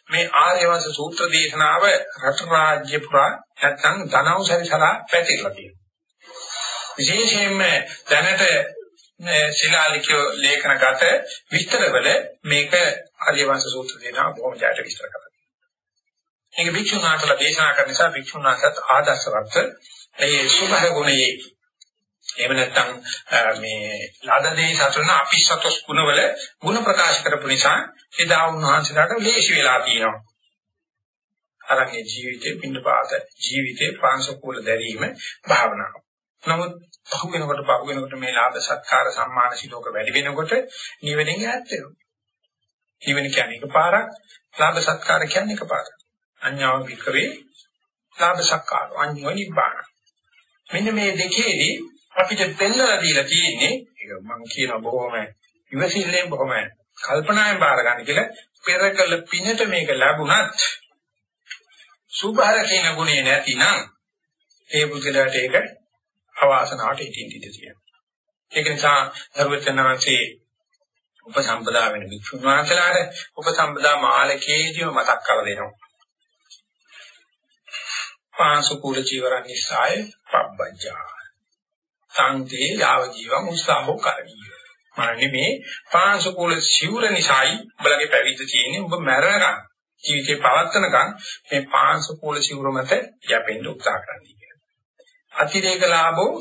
මේ ආර්යවංශ සූත්‍ර දේශනාව රට රාජ්‍ය පුරා නැත්නම් ධනවසරිසලා පැතිරලා තියෙනවා. විශේෂයෙන්ම දැනට ශිලාලිකෝ ලේඛනගත විස්තරවල මේක ආර්යවංශ සූත්‍ර දේශනාව බොහොම ජයට විස්තර කරනවා. මේක භික්ෂුනාටලා දේශනා කරන නිසා භික්ෂුනාටත් ආදර්ශවත් ඒ සුභ ගුණයේ එහෙම නැත්නම් මේ ලදදේ සතුන අපිස්සතොස් ගුණවල ಗುಣ ප්‍රකාශ කරපු නිසා එදා උන්වහන්සේලාට ලේසි වෙලා තියෙනවා. අරගේ ජීවිතේ පින්නපාත ජීවිතේ පාංශකූල දැරීම භාවනාව. නමුත් පහු වෙනකොට පහු වෙනකොට මේ ලාභ සත්කාර සම්මාන සිලෝක වැඩි වෙනකොට නිවෙනින් ඈත් වෙනවා. නිවෙන කියන්නේ එකපාරක්, ලාභ සත්කාර කියන්නේ එකපාරක්. අඤ්ඤාව විකරේ ලාභ සත්කාර අඤ්ඤෝ නිබ්බාන. මෙන්න මේ දෙකේදී අපිට දෙන්නලා දීලා තියෙන්නේ ඒක මම කියන බොහොම ඉවසිල්ලෙන් බොහොම කල්පනාවෙන් බාර ගන්න කියලා පෙරකල පිනට මේක ලැබුණත් සුභාර කියන ගුණේ නැතිනම් ඒ බුද්ධලාට ඒක අවාසනාවට හිටින්න ඉඩ තියෙනවා. ඒක නිසා ධර්මචන්නාංශේ උපසම්පදා වෙන වික්ෂුන් වහන්සේලාට උපසම්පදා මාලකයේදීම මතක් කරලා දෙනවා. පාංශුකූල ජීවරන් නිසාය පබ්බජා. සංතේ යාව ජීවම් උස්සාහෝ කරණීය. මාන්නේ මේ පාංශුකූල සිවුර නිසායි බලගේ පැවිද්ද තියෙන්නේ ඔබ මැරෙනකම් ජීවිතේ පවත්නකම් මේ පාංශුකූල සිවුර මත යැපෙන්න උත්සාහ කරන්නේ. අතිරේක ලාභෝ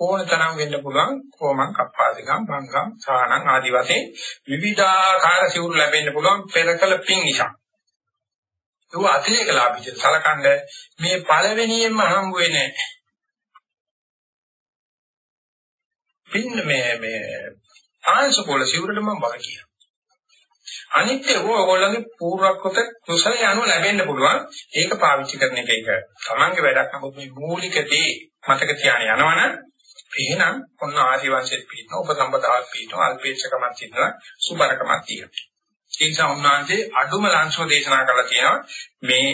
ඕන තරම් වෙන්න පුළුවන් කොමං කප්පාදිකම් භංගම් සාහනං ආදි වශයෙන් විවිධාකාර සිවුරු ලැබෙන්න පුළුවන් පෙරකල පින් නිසා. ඒ අතිරේක ලාභිත සලකන්න මේ පළවෙනියෙන්ම හම්බ වෙන්නේ පින් මේ මේ ආංශකෝල සිවුරට මම බල කියනවා. අනිත්‍ය ඕගොල්ලන්ගේ පූර්වක්‍රත කුසලය අනුව ලැබෙන්න පුළුවන්. ඒක පාවිච්චි කරන එක ඒක තමන්ගේ වැඩක් නමුත් මේ මූලික දේ මතක තියාගෙන යනවනම් එහෙනම් ඔන්න ආදි වංශෙත් පිටන උපසම්පදාවක් පිටන අල්පේච්ඡකමක් තියෙනවා සුබරකමක් තියෙනවා. ඒ නිසා උන්වහන්සේ අඩුම ලංශව දේශනා කළා කියනවා මේ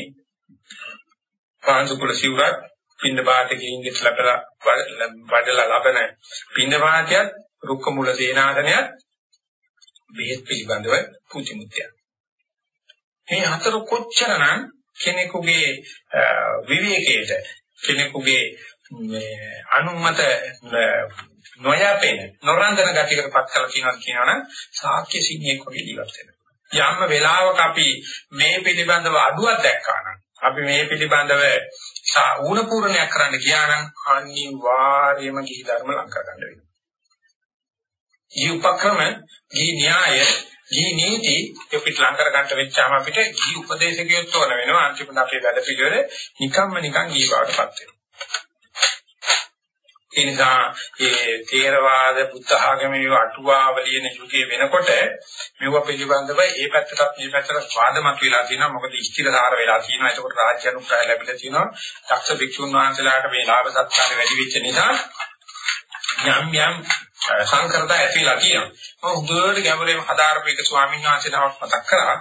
පාංශු කුල සිවුරක් පින්න බාටකින් ඉස්සලපලා වඩලා ලබන පින්න බාටයත් රුක්ක මුල සේනාසනයත් බෙහෙත් පිළිබඳව පුචි මුත්‍යා. මේ හතර කොච්චරනම් කෙනෙකුගේ විවේකයට කෙනෙකුගේ මේ අනුමත නොයපෙන නොරන්දන ගතියකට පත් කරලා කියනවා කියනවනම් සාක්‍ය සිංහයෙක් වගේ ජීවත් වෙනවා. යම් වෙලාවක අපි මේ පිළිබඳව අඩුවක් දැක්කා නම් අපි මේ පිළිබඳව ඌණ පූර්ණයක් කරන්න ගියා නම් අනිවාර්යයෙන්ම ගිහි ධර්ම ලං කර ගන්න වෙනවා. ඊ උපක්‍රම ගිහි න්‍යාය ගිහි නීති අපිට ලං කර ගන්න වෙච්චාම අපිට ගිහි උපදේශකයොත් ඕන වෙනවා අන්තිමට අපේ වැඩ පිළිවෙල නිකම්ම නිකන් ගිහි බවටපත් වෙනවා. ඒ නිසා මේ තේරවාද බුද්ධ ආගමේ අටුවාවලියන යුගයේ වෙනකොට මෙව පිළිබඳව ඒ පැත්තටත් මේ පැත්තට වාදමත් වෙලා තියෙනවා. මොකද ඉස්තිරසාර වෙලා තියෙනවා. ඒකට රාජ්‍ය අනුග්‍රහය ලැබිලා තියෙනවා. දක්ෂ භික්ෂුන් වහන්සේලාට මේ ලාභ සත්කාර වැඩි වෙච්ච නිසා යම් යම් සංකරත ඇතිලා තියෙනවා. මම හොඳට ගැඹුරින් හදාරපු එක ස්වාමීන් වහන්සේ නමක් මතක් කරා.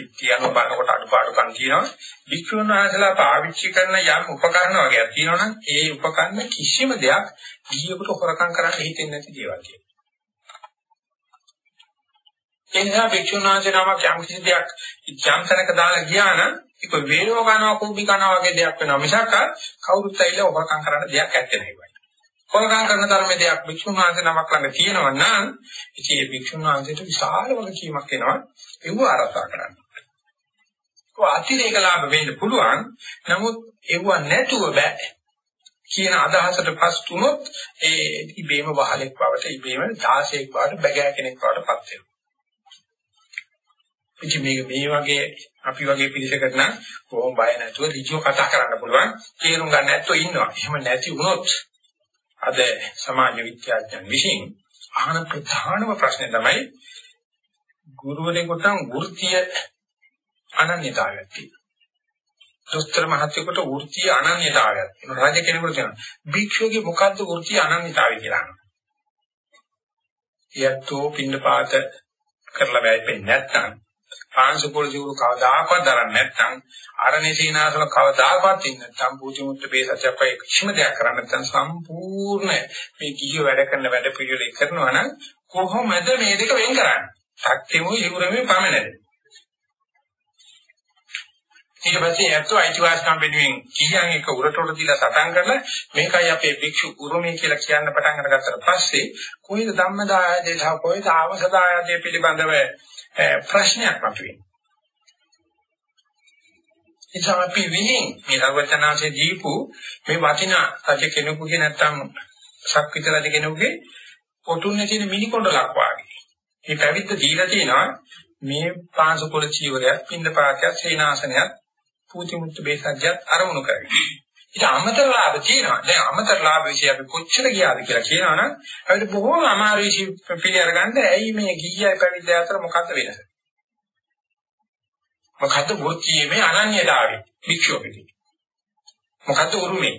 අපි කියන බලනකොට අඩුපාඩුකම් තියෙනවා. වික්ෂුන් වහන්සේලා පාවිච්චි කරන යම් උපකරණ වගේක් තියෙනවනම් ඒ උපකරණ කිසිම දෙයක් ගිහියෙකුට හොරකම් කරන්න හිතෙන්නේ නැති දේවල් කියන. ඒ නිසා වික්ෂුන් වහන්සේ නමක් යම් කිසි දෙයක් යම්තනක දාලා ගියා නම් ඒක වේරෝ ගන්නවා කුඹි කනවා වගේ දෙයක් වෙනවා මිසක් කවුරුත් ඇවිල්ලා හොරකම් කරන්න දෙයක් ඇත්තේ නැහැ. හොරකම් කරන ධර්ම දෙයක් වික්ෂුන් වහන්සේ නමක් ළඟ තියෙනවා නම් ඉතින් ඒ වික්ෂුන් වහන්සේට විශාල වගකීමක් එනවා ඒව ආරක්ෂා කරන්න. ඔය අතිරේක ලාභ වෙන්න පුළුවන්. නමුත් ඒව නැතුව බෑ. කියන අදහසට පස් තුනොත් ඒ ඉබේම වහලෙක් බවට ඉබේම 16ක් බවට බගෑ කෙනෙක් බවට පත් වෙනවා. ඉතින් මේක මේ වගේ අපි වගේ පිළිසකට නම් කොහොම බය නැතුව ඍජුව කතා කරන්න පුළුවන්. තේරුම් ගන්න නැත්නම් ඉන්නවා. එහෙම නැති වුණොත් අද සමාජ විද්‍යාඥයන් විසින් අහන ප්‍රධානම ප්‍රශ්නේ තමයි ගුරුවරයෙකුට වෘත්තීය අනන්‍යතාවයක් තියෙනවා. දොස්තර මහත්තයෙකුට වෘත්තීය අනන්‍යතාවයක් තියෙනවා. රජ කෙනෙකුට තියෙනවා. භික්ෂුවගේ මොකද්ද වෘත්තීය අනන්‍යතාවය කියලා අහනවා. යැත්තෝ පින්නපාත කරලා වැයෙන්නේ නැත්නම් පාංශුකෝල ජීවු කවදාකවත් දරන්නේ නැත්නම් අරණේ සීනාසල කවදාකවත් ඉන්නේ නැත්නම් පූජි මුත්‍ර බේසත්‍යපයි කිසිම දෙයක් කරන්නේ නැත්නම් සම්පූර්ණ මේ කිහිය වැඩ කරන වැඩ පිළිවෙල කරනවා නම් කොහොමද මේ දෙක වෙන් කරන්නේ? සත්‍යමු ඉවරමේ පමණද? ඊට පස්සේ ඇත්තෝ අයිතිවාසිකම් වෙනුවෙන් කීයන් එක උරටොට දීලා සටන් කරලා මේකයි අපේ භික්ෂු උරුමේ කියලා කියන්න පටන් අරගත්තට පස්සේ කොයිද ධම්මදායදේ සහ කොයිද ආවසදායදේ පිළිබඳව ප්‍රශ්නයක් මතුවේ. එතන අපි විහිං මේ රවචනාංශයේ දීපු මේ වටිනා රජ කෙනෙකුගේ නැත්තම් ශක්විත රජ කෙනෙකුගේ පොතුන්නේ තියෙන මිනි කොණ්ඩලක් වාගේ. මේ පැවිද්ද දීලා තියෙනවා මේ පාංශ කුල චීවරයක්, පින්ද පාත්‍යයක්, සේනාසනයක්, පූති මුත්තු බේසජ්ජත් අරමුණු කරගෙන. ඊට අමතර ලාභ තියෙනවා. දැන් අමතර ලාභ વિશે අපි කොච්චර ගියාද කියලා කියනවනම් අපිට බොහෝම අමාරුයි පිළි අරගන්න. ඇයි මේ ගියයි පැවිද්ද අතර මොකක්ද වෙනස? මොකද්ද වෘත්තියේ අනන්‍යතාවය? වික්ෂෝපෙදී. මොකද්ද උරුමේ?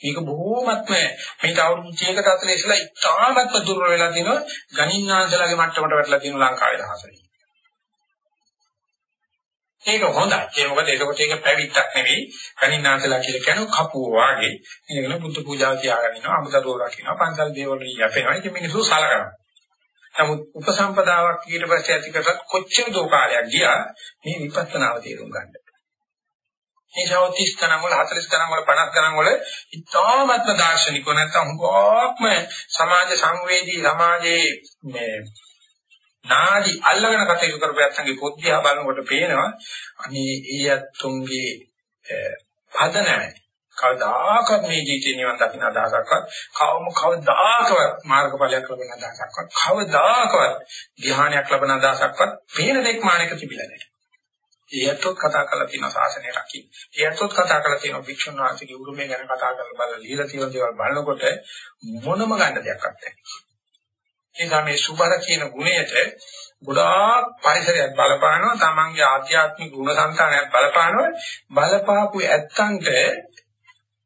මේක බොහෝමත්ම මේක අවුරුදු 30කට අතර ඉස්සලා ඉතාමත්ම දුර්වල වෙලා තිනවා ගණින්නාන්සලාගේ මට්ටමට වැටලා තියෙන ලංකාවේ දහසයි. ඒක හොඳයි. ඒ මොකද ඒකට ඒක පැවිද්දක් නෙවෙයි. ගණින්නාන්සලා කියලා කියන කපුව වාගේ. ඉතින් බුද්ධ පූජාව තියාගෙන ඉනවා, අමුදරුව රකින්නවා, පන්සල් දේවල් යැපෙනවා. ඒක මිනිස්සු සලකනවා. නමුත් උපසම්පදාවක් ඊට පස්සේ ඇති කරගත් කොච්චර දෝ කාලයක් ගියා මේ විපස්සනාව තේරුම් ගන්න. මේ ශෞතිස් ගණන් වල 40 ගණන් වල 50 ගණන් වල ඉතාමත්ම දාර්ශනිකව නැත්නම් හුඟක්ම සමාජ සංවේදී සමාජයේ මේ නාදි අල්ලගෙන කටයුතු කරපෑත්තන්ගේ පොත් දිහා බලනකොට පේනවා අනේ ඒ අත්තුන්ගේ පදනම කවදාකවත් මේ ජීවිතේ නිවන් දකින්න අදහසක්වත් කවම කවදාකවත් මාර්ගඵලයක් ලබන අදහසක්වත් කවදාකවත් ධ්‍යානයක් ලබන අදහසක්වත් පේන දෙයක් මානක තිබිලා නැහැ. ඒයත්ොත් කතා කරලා තියෙන ශාසනය රකින්න. ඒයත්ොත් කතා කරලා තියෙන වික්ෂුන් වහන්සේගේ උරුමය ගැන කතා කරලා බලලා ලියලා තියෙන දේවල් බලනකොට මොනම ගන්න දෙයක් නැහැ. එනිසා මේ සුබර කියන ගුණයට ගොඩාක් පරිසරයක් බලපානවා තමන්ගේ ආධ්‍යාත්මික ගුණ සංස්කාරයක් බලපානවා බලපාපු ඇත්තන්ට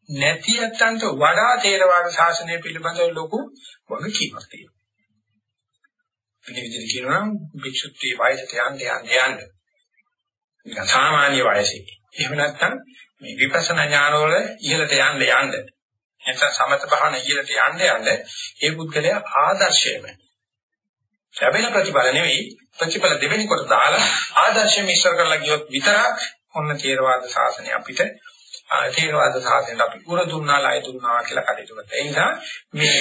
නැති ඇත්තන්ට වඩා තේරවාද ශාසනය පිළිබඳව ලොකු වගකීමක් තියෙනවා. මේ විදිහට කියනවා නම් භික්ෂුත්වයේ වයසට යන්න යන්න යන්න. නිකන් සාමාන්‍ය වයසේ. එහෙම නැත්නම් මේ විපස්සනා ඥානවල ඉහළට යන්න යන්න. නැත්නම් සමත භාවන ඉහළට යන්න යන්න ඒ පුද්ගලයා ආදර්ශයම. ලැබෙන ප්‍රතිඵල නෙවෙයි ප්‍රතිඵල දෙවෙනි කොට දාලා ආදර්ශයෙන් ඉස්සර කරලා ගියොත් විතරක් ඔන්න තේරවාද ශාසනය අපිට තේරවාද සාධනෙට අපි උර දුන්නා ලය දුන්නා කියලා කටයුතු කරා. ඒ නිසා මේ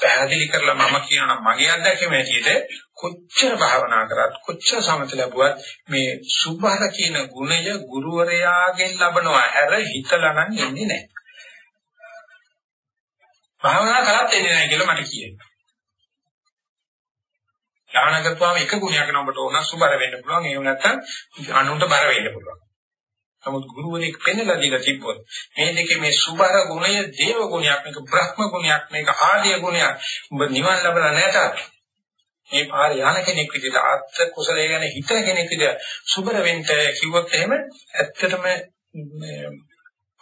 පැහැදිලි කරලා මම කියනවා මගේ අත්දැකීම ඇටියෙද කොච්චර භාවනා කරත් කොච්චර සමත ලැබුවත් මේ සුභාර කියන ගුණය ගුරුවරයාගෙන් ලබනවා හැර හිතලා නම් එන්නේ නැහැ. භාවනා කරත් එන්නේ නැහැ කියලා මට කියනවා. ඥානගතවම එක ගුණයක් නඹට ඕන සුභාර වෙන්න පුළුවන්. ඒ නැත්නම් අනුන්ට බර වෙන්න පුළුවන්. නමුත් ගුරුවරයෙක් පෙන්නලා දීලා තිබ්බොත් මේ දෙකේ මේ සුභර ගුණය දේව ගුණයක් මේක බ්‍රහ්ම ගුණයක් මේක ආදී ගුණයක් ඔබ නිවන් ලැබලා නැතත් මේ පාරේ යන කෙනෙක් විදිහට ආත්ත කුසලයේ ගැන හිතන කෙනෙක් විදිහට සුබර වෙන්න කිව්වොත් එහෙම ඇත්තටම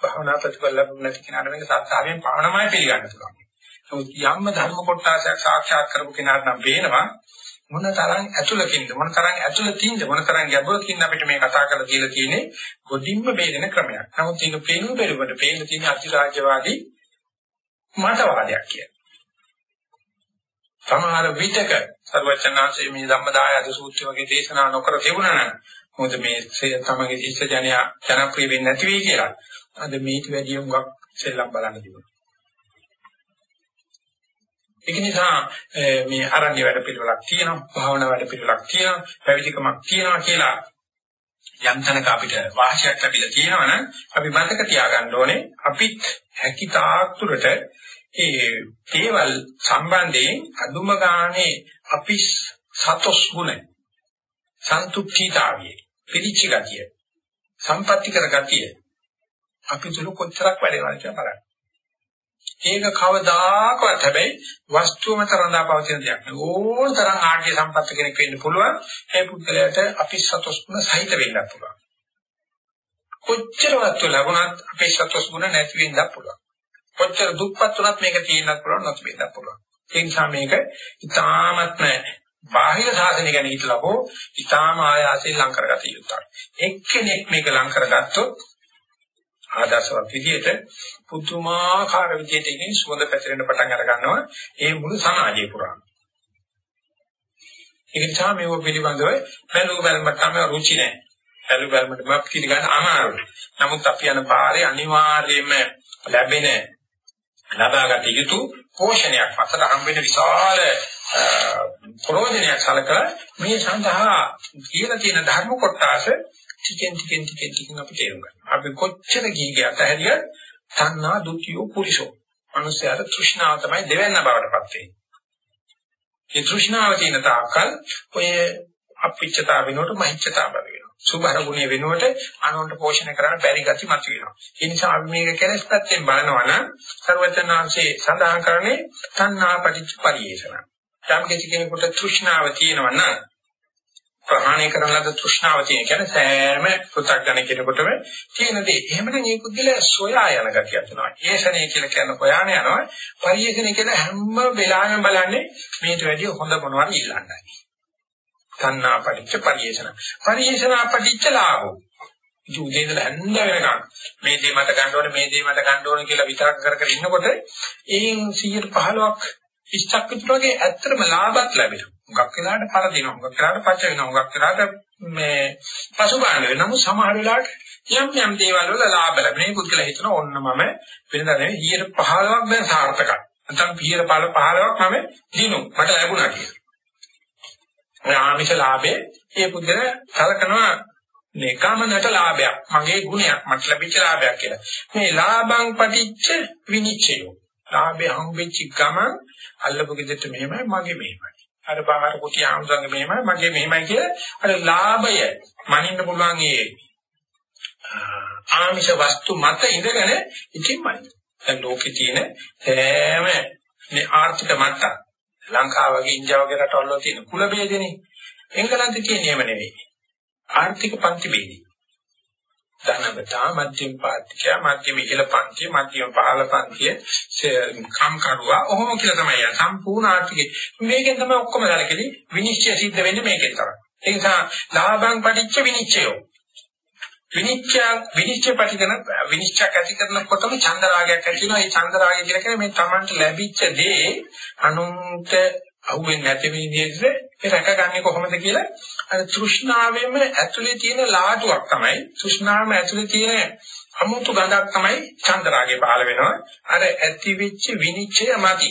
භවනා ප්‍රතිඵල ලැබුණ නැති කෙනාට මේක සත්‍යාවෙන් පාණමයි පිළිගන්න පුළුවන්. නමුත් යම්ම ධර්ම කොටසක් සාක්ෂාත් කරපු කෙනාට නම් පේනවා මොන තරම් ඇතුළකින්ද මොන තරම් ඇතුළතින්ද මොන තරම් ගැඹුරකින්ද අපිට මේ කතා කරලා කියලා තියෙන්නේ ගොඩින්ම බේරෙන ක්‍රමයක්. නමුත් ඒක පේනු බැලුවට පේන තියෙන අතිරාජ්‍යවාදී මතවාදයක් කියලා. සමහර විටක සර්වචනාංශයේ මේ ධම්මදාය අද සූත්‍රය වගේ දේශනා නොකර තිබුණා නම් මොකද මේ තමගේ ශිෂ්‍ය ජනයා ජනප්‍රිය වෙන්නේ නැති වෙයි කියලා. අද මේක වැඩි උඟක් සෙල්ලම් බලන්න තිබුණා. ඒක නිසා මේ ආරණ්‍ය වැඩ පිළිවෙලක් තියෙනවා, භාවනා වැඩ පිළිවෙලක් තියෙනවා, පැවිදිකමක් තියෙනවා කියලා යම් තැනක අපිට වාසියක් ලැබිලා තියෙනවනම් අපි මතක තියාගන්න ඕනේ අපිත් හැකි තාක් තුරට ඒ දේවල් සම්බන්ධයෙන් අදුම ගානේ අපි සතොස් ගුණ සන්තුෂ්ඨීතාවිය පිළිච්ච ගතිය සම්පත්‍ති කර ගතිය අපි තුල කොච්චරක් වැඩේවල් කියලා බලන්න. ඒක කවදාකවත් හැබැයි වස්තුව මත රඳා පවතින දෙයක් නෙවෙයි. ඕන තරම් ආර්ය සම්පත්ත කෙනෙක් වෙන්න පුළුවන්. ඒ පුද්ගලයාට අපි සතොස් ගුණ සහිත වෙන්නත් පුළුවන්. කොච්චර වස්තු ලැබුණත් අපේ සතොස් ගුණ නැති වෙන්නත් පුළුවන්. කොච්චර දුක්පත් වුණත් මේක තියෙන්නත් පුළුවන් නැති වෙන්නත් පුළුවන්. ඒ නිසා මේක ඉතාමත්ම බාහිර සාධන ගැන හිතලා හෝ ඉතාම ආයාසයෙන් ලං කරගත යුතුයි. එක්කෙනෙක් මේක ලං කරගත්තොත් ආදර්ශවත් විදිහට පුදුමාකාර විදිහට ඉන්නේ සුවඳ පැතිරෙන්න පටන් අර ගන්නවා ඒ මුළු සමාජය පුරා. ඒක නිසා මේව පිළිබඳව බැලුව බැලමට තමයි රුචි නැහැ. බැලුව බැලමට මක් කිලි ගන්න අමාරුයි. නමුත් අපි යන පාරේ අනිවාර්යයෙන්ම ලැබෙන ලබාගත යුතු පෝෂණයක් අතර හම් වෙන විශාල ප්‍රෝජනයක් සලකලා මේ සඳහා කියලා තියෙන ධර්ම කොටස ටිකෙන් ටිකෙන් ටිකෙන් ටිකෙන් අපි තේරුම් ගන්නවා. අපි කොච්චර ගිහිගිය අතහැරිය තණ්හා දුක්ඛියෝ පුරිසෝ. අනුසයාර තෘෂ්ණාව තමයි දෙවෙන්න බවට පත් වෙන්නේ. ඒ තෘෂ්ණාව තියෙන තාක්කල් ඔය අපිච්චතාව වෙනුවට මහිච්චතාව වෙනවා. සුභ අරමුණේ වෙනුවට අනුන්ට පෝෂණය කරන්න බැරි ගති මත වෙනවා. ඒ නිසා අපි මේක කෙලස් පැත්තෙන් බලනවා නම් ਸਰවචනාංශේ සඳහන් කරන්නේ තණ්හා පටිච්ච පරිේෂණ. යම් කිසි කෙනෙකුට තෘෂ්ණාව තියෙනවා නම් ප්‍රහාණය කරන ලද තෘෂ්ණාව තියෙන කියන්නේ සෑම පුතග්ජන කෙනෙකුටම තියෙන දේ. එහෙමනම් මේ පුද්ගලයා සොයා යන ගතියක් තියෙනවා. ඒසනේ කියලා කියන හොයාන යනවා. පරිේෂණය කියලා හැම වෙලාවෙම බලන්නේ මේට වැඩිය හොඳ මොනවද ඉල්ලන්නයි. තණ්හා පටිච්ච පරිේෂණ. පරිේෂණ පටිච්ච ලාභෝ. උදේ ඉඳලා හැන්ද වෙනකන් මේ දේ මට ගන්න ඕනේ මේ දේ මට ගන්න ඕනේ කියලා විතරක් කර කර ඉන්නකොට එයින් 115ක් ඉස්තක් විතර වගේ ඇත්තටම ලාභත් ලැබෙනවා. හුඟක් වෙලාවට පරදිනවා. හුඟක් වෙලාවට පච වෙනවා. හුඟක් වෙලාවට මේ පසුබාහන වෙනවා. නමුත් සමහර වෙලාවට යම් යම් දේවල් වල ලාභ ලැබෙන. මේ පුද්ගලයා හිතන ඕන්න මම වෙනදා නෙවෙයි 15ක් දැන් සාර්ථකයි. නැත්නම් 15ක් මම දිනු මට ලැබුණා කියලා. ඔය ආමිෂ ලාභේ ඒ පුද්ගලයා සලකනවා මේ කාමනට ලාභයක් මගේ ගුණයක් මට ලැබිච්ච ලාභයක් කියලා. මේ ලාභං පටිච්ච විනිච්ඡය. ලාභය හම්බෙච්ච ගමන් අල්ලපු ගෙදරට මෙහෙමයි මගේ මෙහෙමයි. අර බාහිර කුටි ආම්සංග මෙහෙමයි මගේ මෙහෙමයි කියලා අර ලාභය මනින්න පුළුවන් ඒ ආමිෂ වස්තු මත ඉඳගෙන ඉතින්මයි. දැන් ලෝකේ තියෙන හැම මේ ආර්ථික මට්ටම් ලංකාව වගේ ඉන්දියාව වගේ රටවල් වල තියෙන කුල ભેදෙනේ. එංගලන්තේ තියෙන එහෙම නෙවෙයි. ආර්ථික පන්ති ભેදී. ධනවතා මධ්‍යම පාත්‍ය මධ්‍යම ඉහළ පන්තිය මධ්‍යම පහළ පන්තිය කම් කරුවා ඔහොම කියලා තමයි සම්පූර්ණ ආර්ථිකේ මේකෙන් තමයි ඔක්කොම ගලකෙලි විනිශ්චය සිද්ධ වෙන්නේ මේකෙන් තමයි. ඒ නිසා ලාභං පටිච්ච විනිශ්චයෝ. විනිශ්චය විනිශ්චය පිටිකන විනිශ්චය ඇති කරනකොටම චන්දරාගයක් ඇති වෙනවා. ඒ චන්දරාගය කියලා කියන්නේ මේ Tamanට ලැබිච්ච දේ අනුන්ට අහුවෙන්නේ නැති විදිහට ඒ රැකගන්නේ කොහොමද කියලා? අර තෘෂ්ණාවෙම ඇතුලේ තියෙන ලාටුවක් තමයි. තෘෂ්ණාවෙම ඇතුලේ තියෙන අමුතු ගඳක් තමයි චන්දරාගේ පහළ වෙනවා. අර ඇති වෙච්ච විනිශ්චය මදි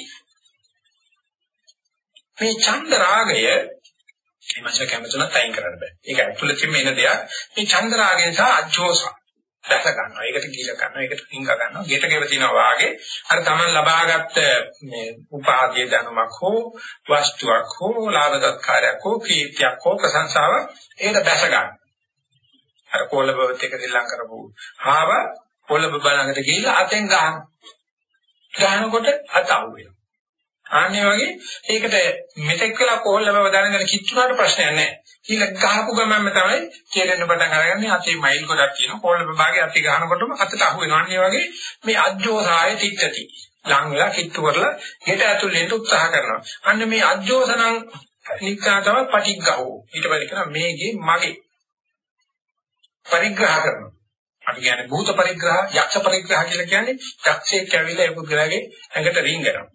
මේ චන්දරාගය මේ මාස කැමතුණත් අයින් කරන්න බෑ. ඒක ඇතුළතින්ම එන දෙයක්. මේ චන්දරාගය සහ අජෝසා දැක ගන්නවා. ඒකට ගිල ගන්නවා. ඒකට පිංග ගන්නවා. ගෙට ගෙව තිනවා වාගේ අර Taman ලබාගත් මේ උපාදී දැනුමක් හෝ වස්තුවක් හෝ ලාභ දත්කාරයක් හෝ කීර්තියක් හෝ ප්‍රශංසාවක් ඒකට දැස ගන්න. අර කොළබවත් එක දිලං කරපු ආව කොළබ බලකට ගිහිල්ලා අතෙන් ගහන. ගහනකොට අත අවු වෙනවා. ආන්නේ වගේ ඒකට මෙතෙක් වෙලා කොහොල්ල බව දැනගෙන කිච්චුනාට ප්‍රශ්නයක් නැහැ. කියලා ගහපු ගමන්ම තමයි කෙරෙන්න පටන් අරගන්නේ අතේ මයිල් ගොඩක් තියෙනවා. කොහොල්ල බබාගේ අතේ ගහනකොටම අතට අහු වෙනවා. අන්නේ වගේ මේ අජ්ජෝසාය තිට්ඨති. ලං වෙලා කිට්ටු කරලා හෙට ඇතුළෙන්ට උත්සාහ කරනවා. අන්න මේ අජ්ජෝසනං නික්කා තමයි පටිග්ගහෝ. ඊට පස්සේ කියනවා මේගේ මගේ පරිග්‍රහ කරනවා. අපි කියන්නේ භූත පරිග්‍රහ, යක්ෂ පරිග්‍රහ කියලා කියන්නේ යක්ෂයෙක් ඇවිල්ලා ඒ පුද්ගලයාගේ ඇඟට රිංගනවා.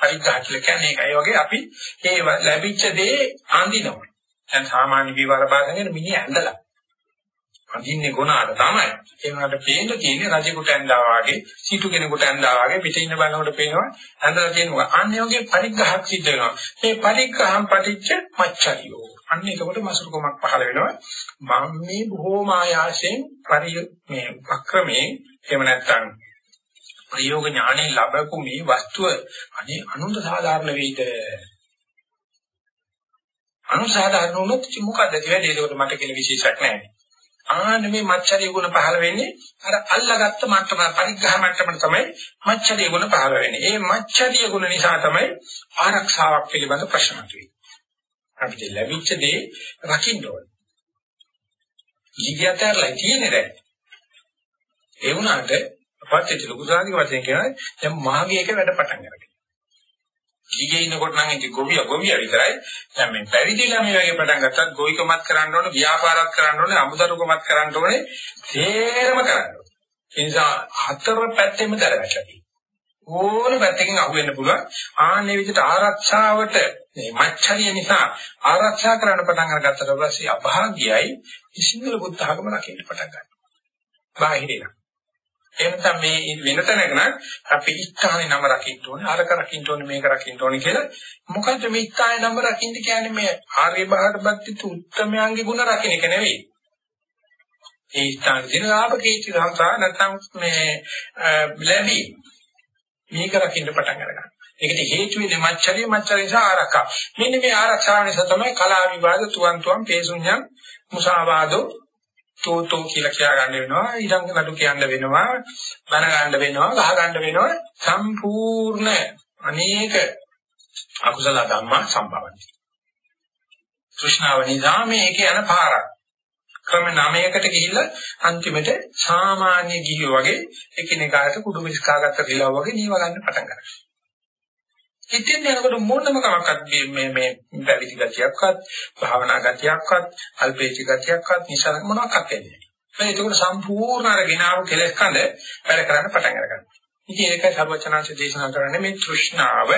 පරිග්‍රහ කියලා කියන්නේ ඒකයි වගේ අපි මේ ලැබිච්ච දේ අඳිනවා. දැන් සාමාන්‍ය විවර භාගයෙන් මිනිහ ඇඳලා. අඳින්නේ ගුණාට තමයි. ඒ වුණාට පේන්න තියෙන්නේ රජෙකුට ඇඳා වගේ, සීතු කෙනෙකුට ඇඳා වගේ පිටින් ඉන්න බලනකොට පේනවා ඇඳලා තියෙනවා. අන්නේ වගේ පරිග්‍රහයක් සිද්ධ වෙනවා. මේ පරිග්‍රහම් පටිච්ච මච්චරියෝ. අන්න ඒකට මසුරුකමක් පහළ වෙනවා. මම මේ බොහෝම ආයාසයෙන් පරි මේ වක්‍රමේ එහෙම නැත්නම් ප්‍රයෝග ඥාණය ලැබපු මේ වස්තුව අනේ අනුන්ට සාධාරණ වෙයිද? අනුසාධාරණ වුණොත් මොකද්ද කියලා ඒකට මට කියන විශේෂයක් නැහැ. ආන්න මේ මච්චරිය ගුණ පහළ වෙන්නේ අර අල්ලගත්ත මට්ටම පරිග්‍රහ මට්ටම තමයි මච්චරිය ගුණ පහළ වෙන්නේ. ඒ මච්චරිය ගුණ නිසා තමයි ආරක්ෂාවක් පිළිබඳ ප්‍රශ්න මතුවේ. අපිට ලැබිච්ච දේ රකින්න ඕනේ. ඊගියතරලා තියෙන්නේ දැන්. ඒ වුණාට පස්සේ ලොකු සාධික වශයෙන් කියනවා දැන් මාගේ එක වැඩ පටන් ගන්නවා. කීයේ ඉන්නකොට නම් ඉතින් ගොවිය ගොවිය විතරයි. දැන් මේ පැවිදි ළමයි වගේ පටන් ගත්තත් ගොවිකමත් කරන්න ඕනේ, ව්‍යාපාරත් කරන්න ඕනේ, අමුදරුකමත් කරන්න ඕනේ, තේරම කරන්න ඕනේ. ඒ නිසා හතර පැත්තෙම දරගටලා තියෙනවා. ඕන පැත්තකින් අහු වෙන්න පුළුවන්. ආන්නේ විදිහට ආරක්ෂාවට මේ මච්චරිය නිසා ආරක්ෂා කරන්න පටන් අරගත්තට පස්සේ අභාග්‍යයි සිංහල බුද්ධ ආගම රකින්න පටන් ගන්නවා. බාහිරින්. එහෙනම් මේ වෙන තැනක නම් අපි ඉස්ථානේ නම රකින්න ඕනේ, අරක රකින්න ඕනේ, මේක රකින්න ඕනේ කියලා. මොකද්ද මේ ඉස්ථානේ නම රකින්න කියන්නේ මේ ආර්ය බාහිරපත්ති උත්තමයන්ගේ ගුණ රකින්න එක නෙවෙයි. ඒ ස්ථාන දින ආපකේචි සංසා නැත්නම් මේ ලැබි මේක රකින්න පටන් අරගන්න. ඒකට හේතු වෙන්නේ මච්චරිය මච්චරිය නිසා ආරක්ෂා. මෙන්න මේ ආරක්ෂාව නිසා තමයි කලා විවාද තුවන් තුවන් පේසුඤ්ඤම් මුසාවාදෝ තෝතෝ කියලා කියා ගන්න වෙනවා ඊළඟ නඩු කියන්න වෙනවා බන ගන්න වෙනවා ගහ ගන්න වෙනවා සම්පූර්ණ අනේක අකුසල ධම්මා සම්භවಂತಿ. කෘෂ්ණාව නිසා මේක යන පාරක්. ක්‍රම 9කට ගිහිල්ලා අන්තිමට සාමාන්‍ය ගිහියෝ වගේ එකිනෙකාට කුඩු මිස්කාගත්ත කියලා වගේ නිව ගන්න පටන් ගන්නවා. ඉතින් යනකොට මොනම කමක්වත් මේ මේ පැවිදි ගතියක්වත් භාවනා ගතියක්වත් අල්පේචි ගතියක්වත් නිසා මොනවාක්වත් වෙන්නේ නැහැ. ඒකෝට සම්පූර්ණ අර ගිනාව කෙලස් කඳ වැඩ කරන්න පටන් අරගන්නවා. ඉතින් ඒකයි සර්වචනාංශ දේශනා කරන්නේ මේ තෘෂ්ණාව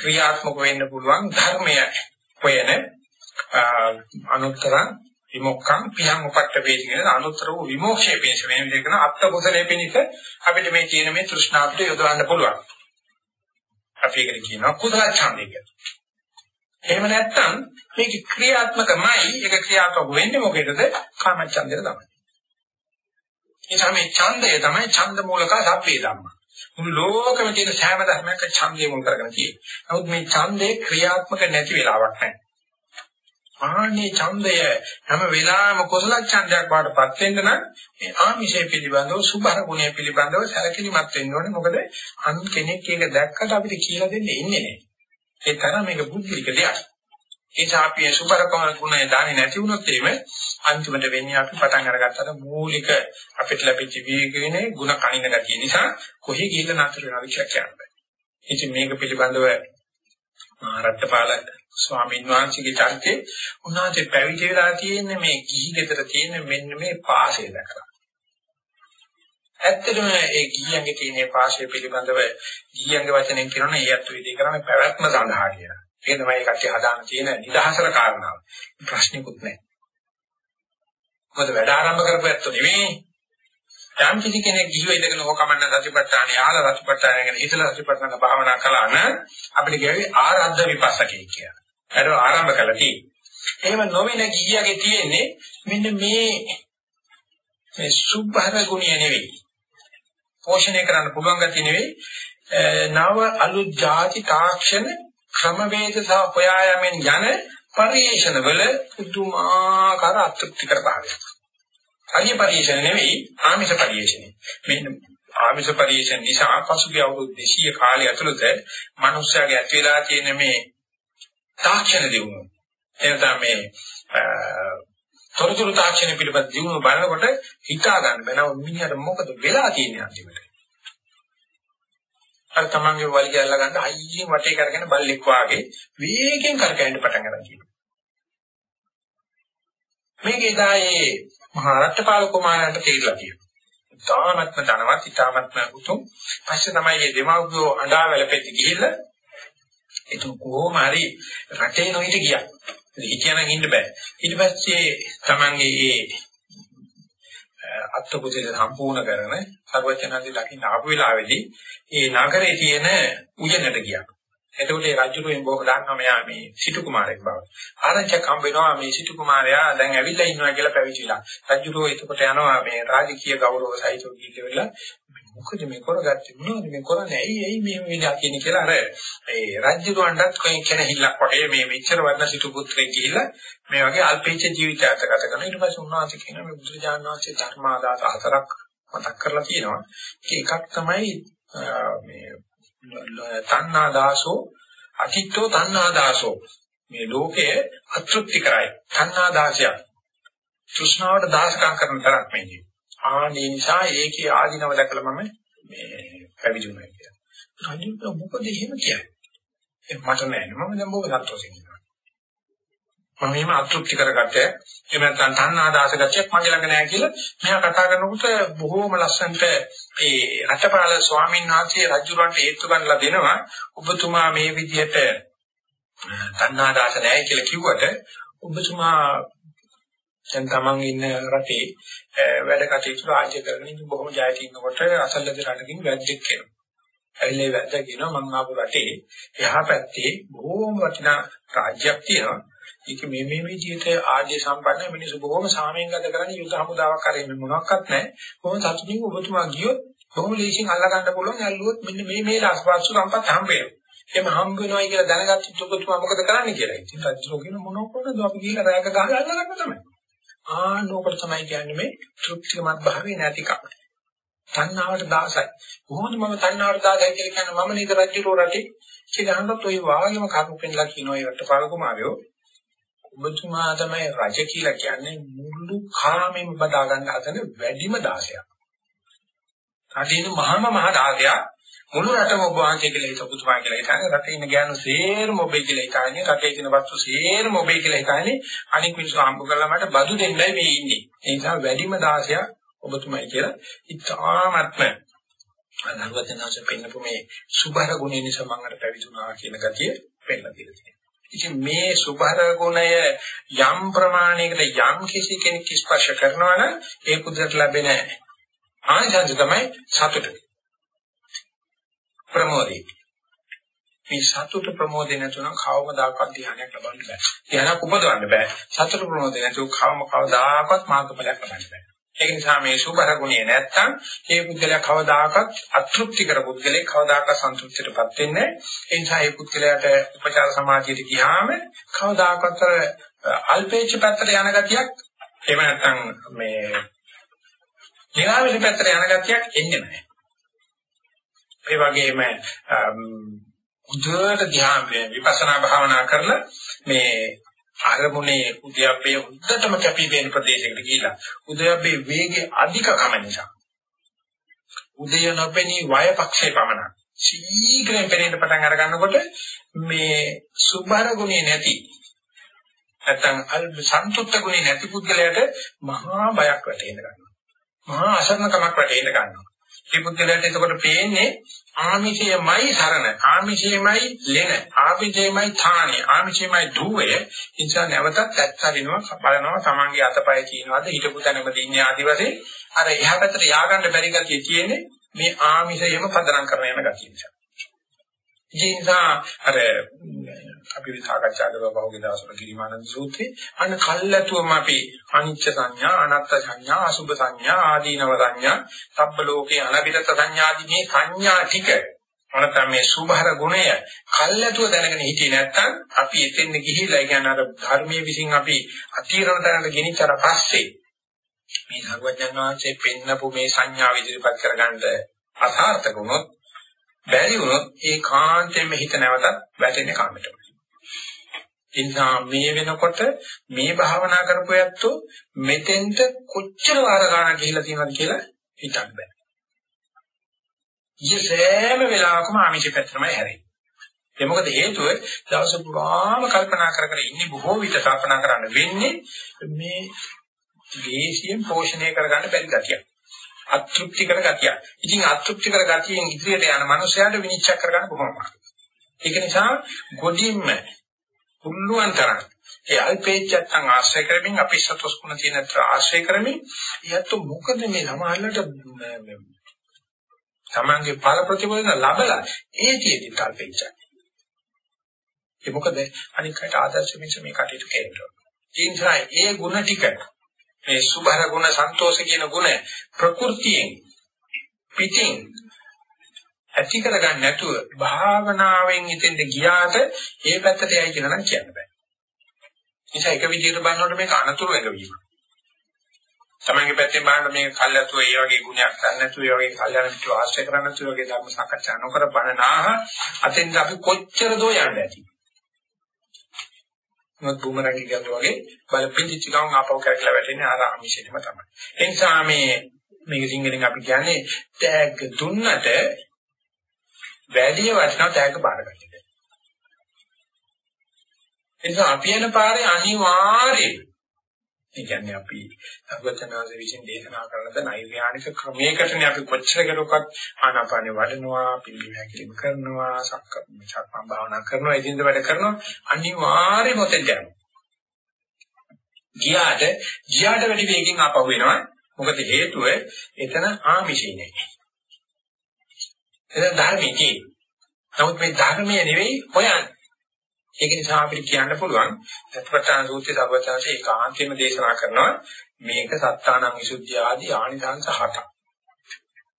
ක්‍රියාත්මක වෙන්න පුළුවන් ධර්මය හොයන අනුත්තර විමුක්ඛං පියං උපට්ඨ වේදි කියන අනුත්තර වූ විමෝක්ෂයේ පිණිස මේ විදිහට කරන අත්ත කුසලයේ පිණිස අපිට මේ කියන මේ තෘෂ්ණාවට යොදවන්න පුළුවන්. අපි ඒකට කියනවා කුසල ඡන්දය කියලා. එහෙම නැත්නම් මේක ක්‍රියාත්මකමයි ඒක ක්‍රියාත්මක වෙන්නේ මොකේදද? කාම ඡන්දය තමයි. ඒ තමයි ඡන්දය තමයි ඡන්ද මූලක සබ්බේ ධම්ම. මුළු ලෝකෙම තියෙන සෑම ධර්මයක ඡන්දය මුල් කරගෙන තියෙන්නේ. නමුත් මේ ඡන්දේ ක්‍රියාත්මක නැති වෙලාවක් නැහැ. ආනේ ඡන්දය හැම වෙලාවෙම කුසල ඡන්දයක් වඩපත් වෙන්න නම් මේ ආමිෂය පිළිබඳව සුභර ගුණය පිළිබඳව සැලකිලිමත් වෙන්න ඕනේ. මොකද අන් කෙනෙක් ඒක දැක්කට අපිට කියලා දෙන්න ඉන්නේ නැහැ. ඒ තරම් මේක බුද්ධික දෙයක්. ඒ ඡාපිය සුභර ගුණය දාන්නේ නැති වුණොත් එimhe අන්තිමට වෙන්නේ අපි පටන් අරගත්තට මූලික අපිට ලැබිච්ච විවේකයේ ಗುಣ කණින ගතිය නිසා කොහේ ගිහිල්ලා නතර වෙනවද කියලා කියන්න බෑ. ඉතින් මේක පිළිබඳව රත්පාල ස්වාමීන් වහන්සේගේ චරිතේ උන්වහන්සේ පැවිදි වෙලා තියෙන්නේ මේ ගිහි ගෙදර තියෙන මෙන්න මේ පාෂය දැකලා. ඇත්තටම ඒ ගිහියන්ගේ තියෙන පාෂය පිළිබඳව ගිහියන්ගේ වචනෙන් කියනොනේ ඒ අත් විදි කරන්නේ පැවැත්ම සඳහා කියලා. ඒක තමයි ඒ කට්ටිය හදාන්න තියෙන නිදහසර කාරණාව. ප්‍රශ්නිකුත් නැහැ. මොකද වැඩ ආරම්භ කරපු ඇත්තෝ නෙවෙයි. යම් කිසි කෙනෙක් ගිහිව ඉඳගෙන හොකමන්න සතිපට්ඨාන යාල සතිපට්ඨාන ගැන හිතලා සතිපට්ඨාන භාවනා කළා නම් අපිට කියවි ආරද්ධ විපස්සකේ කියලා. ඒක ආරම්භ කළා තියෙන්නේ. එහෙම නොවෙන ගිහියගේ තියෙන්නේ මෙන්න මේ මේ සුභර ගුණය නෙවෙයි. පෝෂණය කරන්න පුළුවන් ගැති නෙවෙයි. නව අලුත් ಜಾති තාක්ෂණ ක්‍රමවේද සහ හොයායමින් යන පරිේශන වල පුදුමාකාර අතෘප්තිකර භාවයක්. අනිය පරිේශන නෙවෙයි ආමිෂ පරිේශනයි. මෙන්න ආමිෂ පරිේශන නිසා පසුගිය අවුරුදු 200 කාලය ඇතුළත මිනිස්යාගේ ඇති වෙලා තියෙන මේ තාක්ෂණ දියුණුව. එනතම මේ තොරතුරු තාක්ෂණ පිළිබඳ දියුණුව බලනකොට හිතා ගන්න බෑ නෝ මිනිහට මොකද වෙලා තියෙන්නේ අන්තිමට. අර තමන්ගේ වලිගය අල්ල ගන්න අයියෙන් වටේ කරගෙන බල්ලෙක් වාගේ වේගෙන් කරකැවෙන්න පටන් ගන්නවා කියනවා. මේක එදායේ මහා රත්පාල කුමාරයන්ට තේරිලා තියෙනවා. තාමත්ම ධනවත්, ඊ타මත්ම උතුම්. පස්සේ තමයි මේ දෙමව්පියෝ අඬා වැළපෙද්දි ගිහිල්ලා ඒක කොහොම හරි රටේ නොහිට ගියා. හිතනනම් ඉන්න බෑ. ඊට පස්සේ තමන්ගේ ඒ අත්පුතේ සම්පූර්ණ කරන සර්වචනන්දි දකින්න ආපු වෙලාවේදී ඒ නගරේ තියෙන උයනට ගියා. එතකොට ඒ රජුගෙන් බොහොම දන්නවා මෙයා මේ සිටු කුමාරයෙක් බව. ආරංචියක් හම්බ වෙනවා මේ සිටු කුමාරයා දැන් ඇවිල්ලා ඉන්නවා කියලා පැවිදිලා. රජුරෝ එතකොට යනවා මේ රාජකීය ගෞරව සහිතව කියලා මොකද මේ කරගත්තේ? මොනවද මේ කරන්නේ? ඇයි ඇයි මේ වෙලා කියන්නේ? කියලා අර ඒ රජුරවන්ටත් කොහෙන් කෙනහිල්ලක් වගේ මේ මෙච්චර වර්ණ සිටු පුත්‍රයෙක් ගිහිල්ලා මේ වගේ අල්පේච්ඡ ජීවිතයක් ගත කරන ඊට පස්සේ උන්වහන්සේ කියනවා මේ බුදුරජාණන් වහන්සේ ධර්මාදාස හතරක් මතක් කරලා තියෙනවා. ඒකක් තමයි මේ තණ්හා දාසෝ අතිත්තෝ තණ්හා දාසෝ මේ ලෝකයේ අතෘප්ති කරයි තණ්හා දාසය තෘෂ්ණාවට දාසකම් කරන තරක් මේකේ ආනේ නිසා ඒකේ ආධිනව දැකලා මම මේ පැවිදි වුණා කියලා. රජුට මොකද එහෙම කියන්නේ? මට නෑ මම දැන් බොහොම සතුටින් ඉන්නවා. මම එහෙම අතෘප්ති කරගත්තේ එහෙම නැත්නම් තණ්හා දාස ගතියක් මගේ ළඟ නෑ කියලා මෙයා කතා කරනකොට බොහොම ලස්සනට ඒ රටපාල ස්වාමීන් වහන්සේ රජුරන්ට ඒත්තු ගන්නලා දෙනවා ඔබතුමා මේ විදිහට තණ්හා දාස නෑ කියලා කිව්වට ඔබතුමා දැන් තමන් ඉන්න රටේ වැඩ කටයුතු රාජ්‍ය කරගෙන ඉන්න බොහොම ජයයට ඉන්නකොට අසල්ලද රටකින් වැද්දෙක් කෙනෙක්. ඇවිල්ලා වැද්ද කියනවා මං ආපු රටේ එහා පැත්තේ බොහොම වටිනා රාජ්‍යයක් තියෙනවා. ඒක මේ මේ විදිහට ආර්ය සම්පන්න මිනිස්සු බොහොම සාමයෙන් ගත කරන්නේ යුද හමුදාවක් කරේ මොනවත් නැහැ. කොහොම සතුටින් ඔබතුමා ගියොත් බොහොම ලේසියෙන් අල්ලා ගන්න පුළුවන් ඇල්ලුවොත් මෙන්න මේ මේ රසපත්සු සම්පත් හම්බ වෙනවා. එහෙම හම්බ වෙනවයි කියලා දැනගත්තොත් ඔබතුමා මොකද කරන්නේ කියලා. ඉතින් රජු කියන මොනෝ කරනද අපි ගිහලා රැයක ගහලා අල්ලගන්න තමයි. ආනෝකට තමයි කියන්නේ මේ තෘප්තිමත් භාවයේ නැතිකම. තණ්හාවට දාසයි. කොහොමද මම තණ්හාවට දාසයි කියලා කියන්නේ මම නේද රජුරෝ රටේ කියලා අහනකොට ওই වාගේම කරුණු පෙන්නලා කියනවා ඒ රටපාල කුමාරයෝ. ඔබතුමා තමයි රජ කියලා කියන්නේ මුළු කාමෙම බදා ගන්න හදන වැඩිම දාසයක්. රටේන මහාම මහ දාසයා මුළු රටම ඔබ වහන්සේ කියලා හිත පුතුමා කියලා හිතන්නේ රටේ ඉන්න ගෑනු සේරම ඔබේ කියලා හිතන්නේ රටේ තියෙන වස්තු සේරම ඔබේ කියලා හිතන්නේ අනික් මිනිස්සු හම්බ කරලා මට බදු දෙන්නයි මේ ඉන්නේ. ඒ නිසා වැඩිම දාසයක් ඔබතුමයි කියලා ඉතාමත්ම අනවතනාස පෙන්නපු මේ සුභර ගුණය නිසා මම අර පැවිදුණා කියන ගතිය පෙන්නලා තියෙනවා ඉතින් මේ සුභර ගුණය යම් ප්‍රමාණයකට යම් කිසි කෙනෙක් ස්පර්ශ කරනවා නම් ඒ පුදුරට ලැබෙන ආනිසංස තමයි සතුට. ප්‍රමෝදේ. මේ සතුට ප්‍රමෝදේ නැතුනම් කවමදාකවත් ධ්‍යානයක් ලබන්න බෑ. ධ්‍යානයක් උපදවන්න බෑ. සතුට ප්‍රමෝදේ නැතුව කවම කවදාකවත් මාර්ගඵලයක් ලබන්න බෑ. ඒක නිසා මේ සුභර ගුණය නැත්තම් ඒ පුද්ගලයා කවදාකවත් අතෘප්ති කර පුද්ගලෙක් කවදාකවත් සන්තුෂ්ටියටපත් වෙන්නේ නැහැ. ඒ නිසා ඒ පුද්ගලයාට උපචාර සමාධියට ගියාම කවදාකවත් අල්පේච්ඡ පැත්තට යන ගතියක් එහෙම නැත්නම් මේ නිරාමිෂ පැත්තට යන ගතියක් එන්නේ නැහැ. ඒ වගේම උදේට ධ්‍යාන විපස්සනා භාවනා කරලා මේ අරමුණේ උද්‍යප්පේ උද්දටම කැපී පෙනෙන ප්‍රදේශයකට ගිහිලා උද්‍යප්පේ වේගය අධිකකම නිසා. උදය නොපෙනී වය පක්ෂේ පමණ ශීඝ්‍රයෙන් පෙනෙන්න පටන් අර ගන්නකොට මේ සුභර ගුණේ නැති නැත්නම් අල් සන්තුෂ්ත ගුණේ නැති පුද්ගලයාට මහා බයක් වැටෙන්න ගන්නවා. මහා අසරණකමක් වැටෙන්න ගන්නවා. ඒ පුද්ගලයාට එතකොට පේන්නේ ආමිෂයමයි සරණ ආමිෂයමයි ලෙන ආමිෂයමයි ථානෙ ආමිෂයමයි ධුවය නිසා නැවතත් ඇත්තරිනවා බලනවා තමන්ගේ අතපය තියනවාද හිටපු තැනම දින්නේ ආදි වශයෙන්. අර එහා පැත්තට ය아가න්න බැරි ගතිය තියෙන්නේ මේ ආමිෂයම පදනම් කරන යන ගතිය නිසා. ඒ නිසා අර අපි සාකච්ඡා කරලා බහුගේ දවසට ගිරිමානන්ද සූත්‍රයේ අන්න කල්ැතුවම අපි අනිච්ච සංඥා අනත්ත් සංඥා අසුභ සංඥා ආදීනව සංඥා සබ්බ ලෝකේ අනබිරත සංඥාදී මේ සංඥා ටික. අනතම මේ සුභර ගුණය කල්ැතුව දැනගෙන හිටියේ නැත්නම් අපි එතෙන්ද ගිහිල්ලා කියන්නේ අර ධර්මයේ විසින් අපි අතීරණ තැනට ගෙනිච්චාට පස්සේ මේ සර්වඥාන් වහන්සේ පෙන්නපු මේ සංඥා ඉදිරිපත් කරගන්න අසාර්ථක වුණොත් බැරි වුණොත් ඒ කාන්තෙම හිත නැවතත් වැටෙන්නේ කාමයටම. ඒ නිසා මේ වෙනකොට මේ භාවනා කරපු ඇත්තෝ මෙතෙන්ට කොච්චර වාර ගන්න ගිහිලා තියෙනවද කියලා හිතන්න බෑ. ඊසෑම වෙලාවකම ආමිෂ පැත්තමයි හැරෙන්නේ. ඒ මොකද හේතුව දවස පුරාම කල්පනා කර කර ඉන්නේ බොහෝ විට කල්පනා කරන්න වෙන්නේ මේ දේශයෙන් පෝෂණය කරගන්න බැරි ගැතියක්. අතෘප්ති කර ගතිය. ඉතින් අතෘප්ති කර ගතියෙන් ඉදිරියට යන මනුස්සයාට විනිශ්චය කරගන්න බොහොම අමාරුයි. ඒක නිසා ගොඩින්ම පුළුවන් තරම් ඒ අල්පේච්ඡත්තන් ආශ්‍රය කරමින් අපි සතොස්කුණ තියෙන ආශ්‍රය කරමින් යැත්තු මොකද මේ සමාහලට තමන්ගේ ඵල ප්‍රතිඵල ලැබලා ඒ තියෙදි අල්පේච්ඡයි. ඒ මොකද අනිකට ආදර්ශ මිස මේ කටයුතු කරනවා. ඒ නිසා ඒ ಗುಣ ටික මේ සුභර ගුණ සන්තෝෂ කියන ගුණ ප්‍රകൃතියෙන් පිටින් ඇති කරගන්න නැතුව භාවනාවෙන් ඉතින්ද ගියාට ඒ පැත්තට යයි කියලා නම් කියන්න බෑ. නිසා එක විදිහට බලනකොට මේක අනතුරු එක වීම. තමන්ගේ පැත්තෙන් බලනකොට මේක කල්යතු ඒ වගේ ගුණයක් ගන්න නැතුව ඒ වගේ කල්යන මිත්‍ර ආශ්‍රය කරන්න නැතුව ඒ වගේ ධර්ම සාකච්ඡා නොකර බණනාහ අතෙන්ද අපි කොච්චර දෝ යන්න ඇති. මොකද බුමරංගි කියනවා වගේ බල පිටිච්ච ගමන් ආපහු කරකලා වැටෙන්නේ ආර ආමිෂෙම තමයි. ඒ නිසා මේ මේක සිංහලෙන් අපි කියන්නේ ටැග් දුන්නට වැඩි වටිනා ටැග් බාරගන්න. ඒ නිසා අපි යන පාරේ අනිවාර්යයෙන් ඒ කියන්නේ අපි අගතනාද විසින් දේශනා කරනද නෛර්යානික ක්‍රමයකටනේ අපි කොච්චර කරුවත් ආනාපානෙ වඩනවා පිළිවෙල හැකිලිම කරනවා සක්ක සක්මන් භාවනා කරනවා ඉදින්ද වැඩ කරනවා. අනිවාර්යයෙන්ම ඔතෙන් යනවා. ගියාට ගියාට වැඩි වේගෙන් ආපහු වෙනවා මොකද හේතුව එතන ආමිෂේ නැහැ. එතන ධර්මයේ නමුත් මේ ධර්මයේ නෙවෙයි හොයන්නේ. ඒක නිසා අපිට කියන්න පුළුවන් සත්‍යපට්ඨාන සූත්‍රයේ සර්වචාන්සේ ඒකාන්තයෙන්ම දේශනා කරනවා මේක සත්තානං විසුද්ධිය ආදී ආනිසංස හතක්.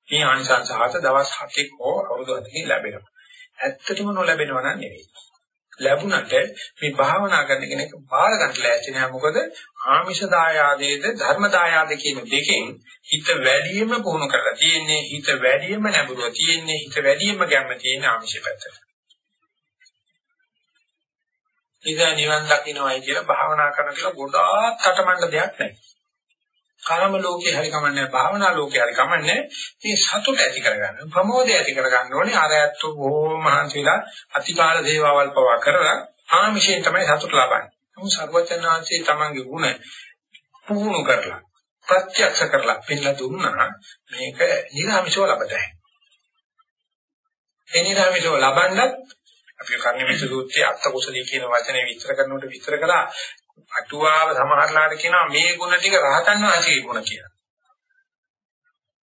මේ ආනිසංස හත දවස් 7ක හෝ අවුරුදු 7කින් ලැබෙනවා. ඇත්තටම නොලැබෙනවා නන් නෙවෙයි. ලැබුණට මේ භාවනා කරන කෙනෙක් බාර ගන්න ලෑස්ති නෑ මොකද ආමිෂ දායාදේද ධර්ම දායාද කියන දෙකෙන් හිත වැඩියෙන්ම පුහුණු කරලා තියෙන්නේ හිත වැඩියෙන්ම නැඹුරුව තියෙන්නේ හිත වැඩියෙන්ම ගැම්ම තියෙන ආමිෂ පැත්තට. ඉතින් නිවන් දකින්නයි කියලා භාවනා කරන කියලා ගොඩාක් කටමඬ දෙයක් නැහැ. කාම ලෝකේ හරි කමන්නේ භාවනා ලෝකේ හරි කමන්නේ මේ සතුට ඇති කරගන්න ප්‍රමෝදය ඇති කරගන්න ඕනේ. අර ඇත්තෝ බොහොම මහන්සිලා අතිකාල දේවාවල් පවා කරලා ආමිෂයෙන් තමයි සතුට ලබන්නේ. නමුත් සර්වචනාංශයේ තමන්ගේ ගුණ පුහුණු කරලා ප්‍රත්‍යක්ෂ කරලා පින්න දුන්නා මේක නිර්ආමිෂව ලබතයි. ඒ නිර්ආමිෂව ලබන්නත් අපි කර්ණිමිත සූත්‍රයේ අත්ත කුසලී කියන වචනේ විස්තර කරනකොට විස්තර කළා අටුවාව සමහරලාට කියනවා මේ ගුණ ටික රහතන් වහන්සේගේ ගුණ කියලා.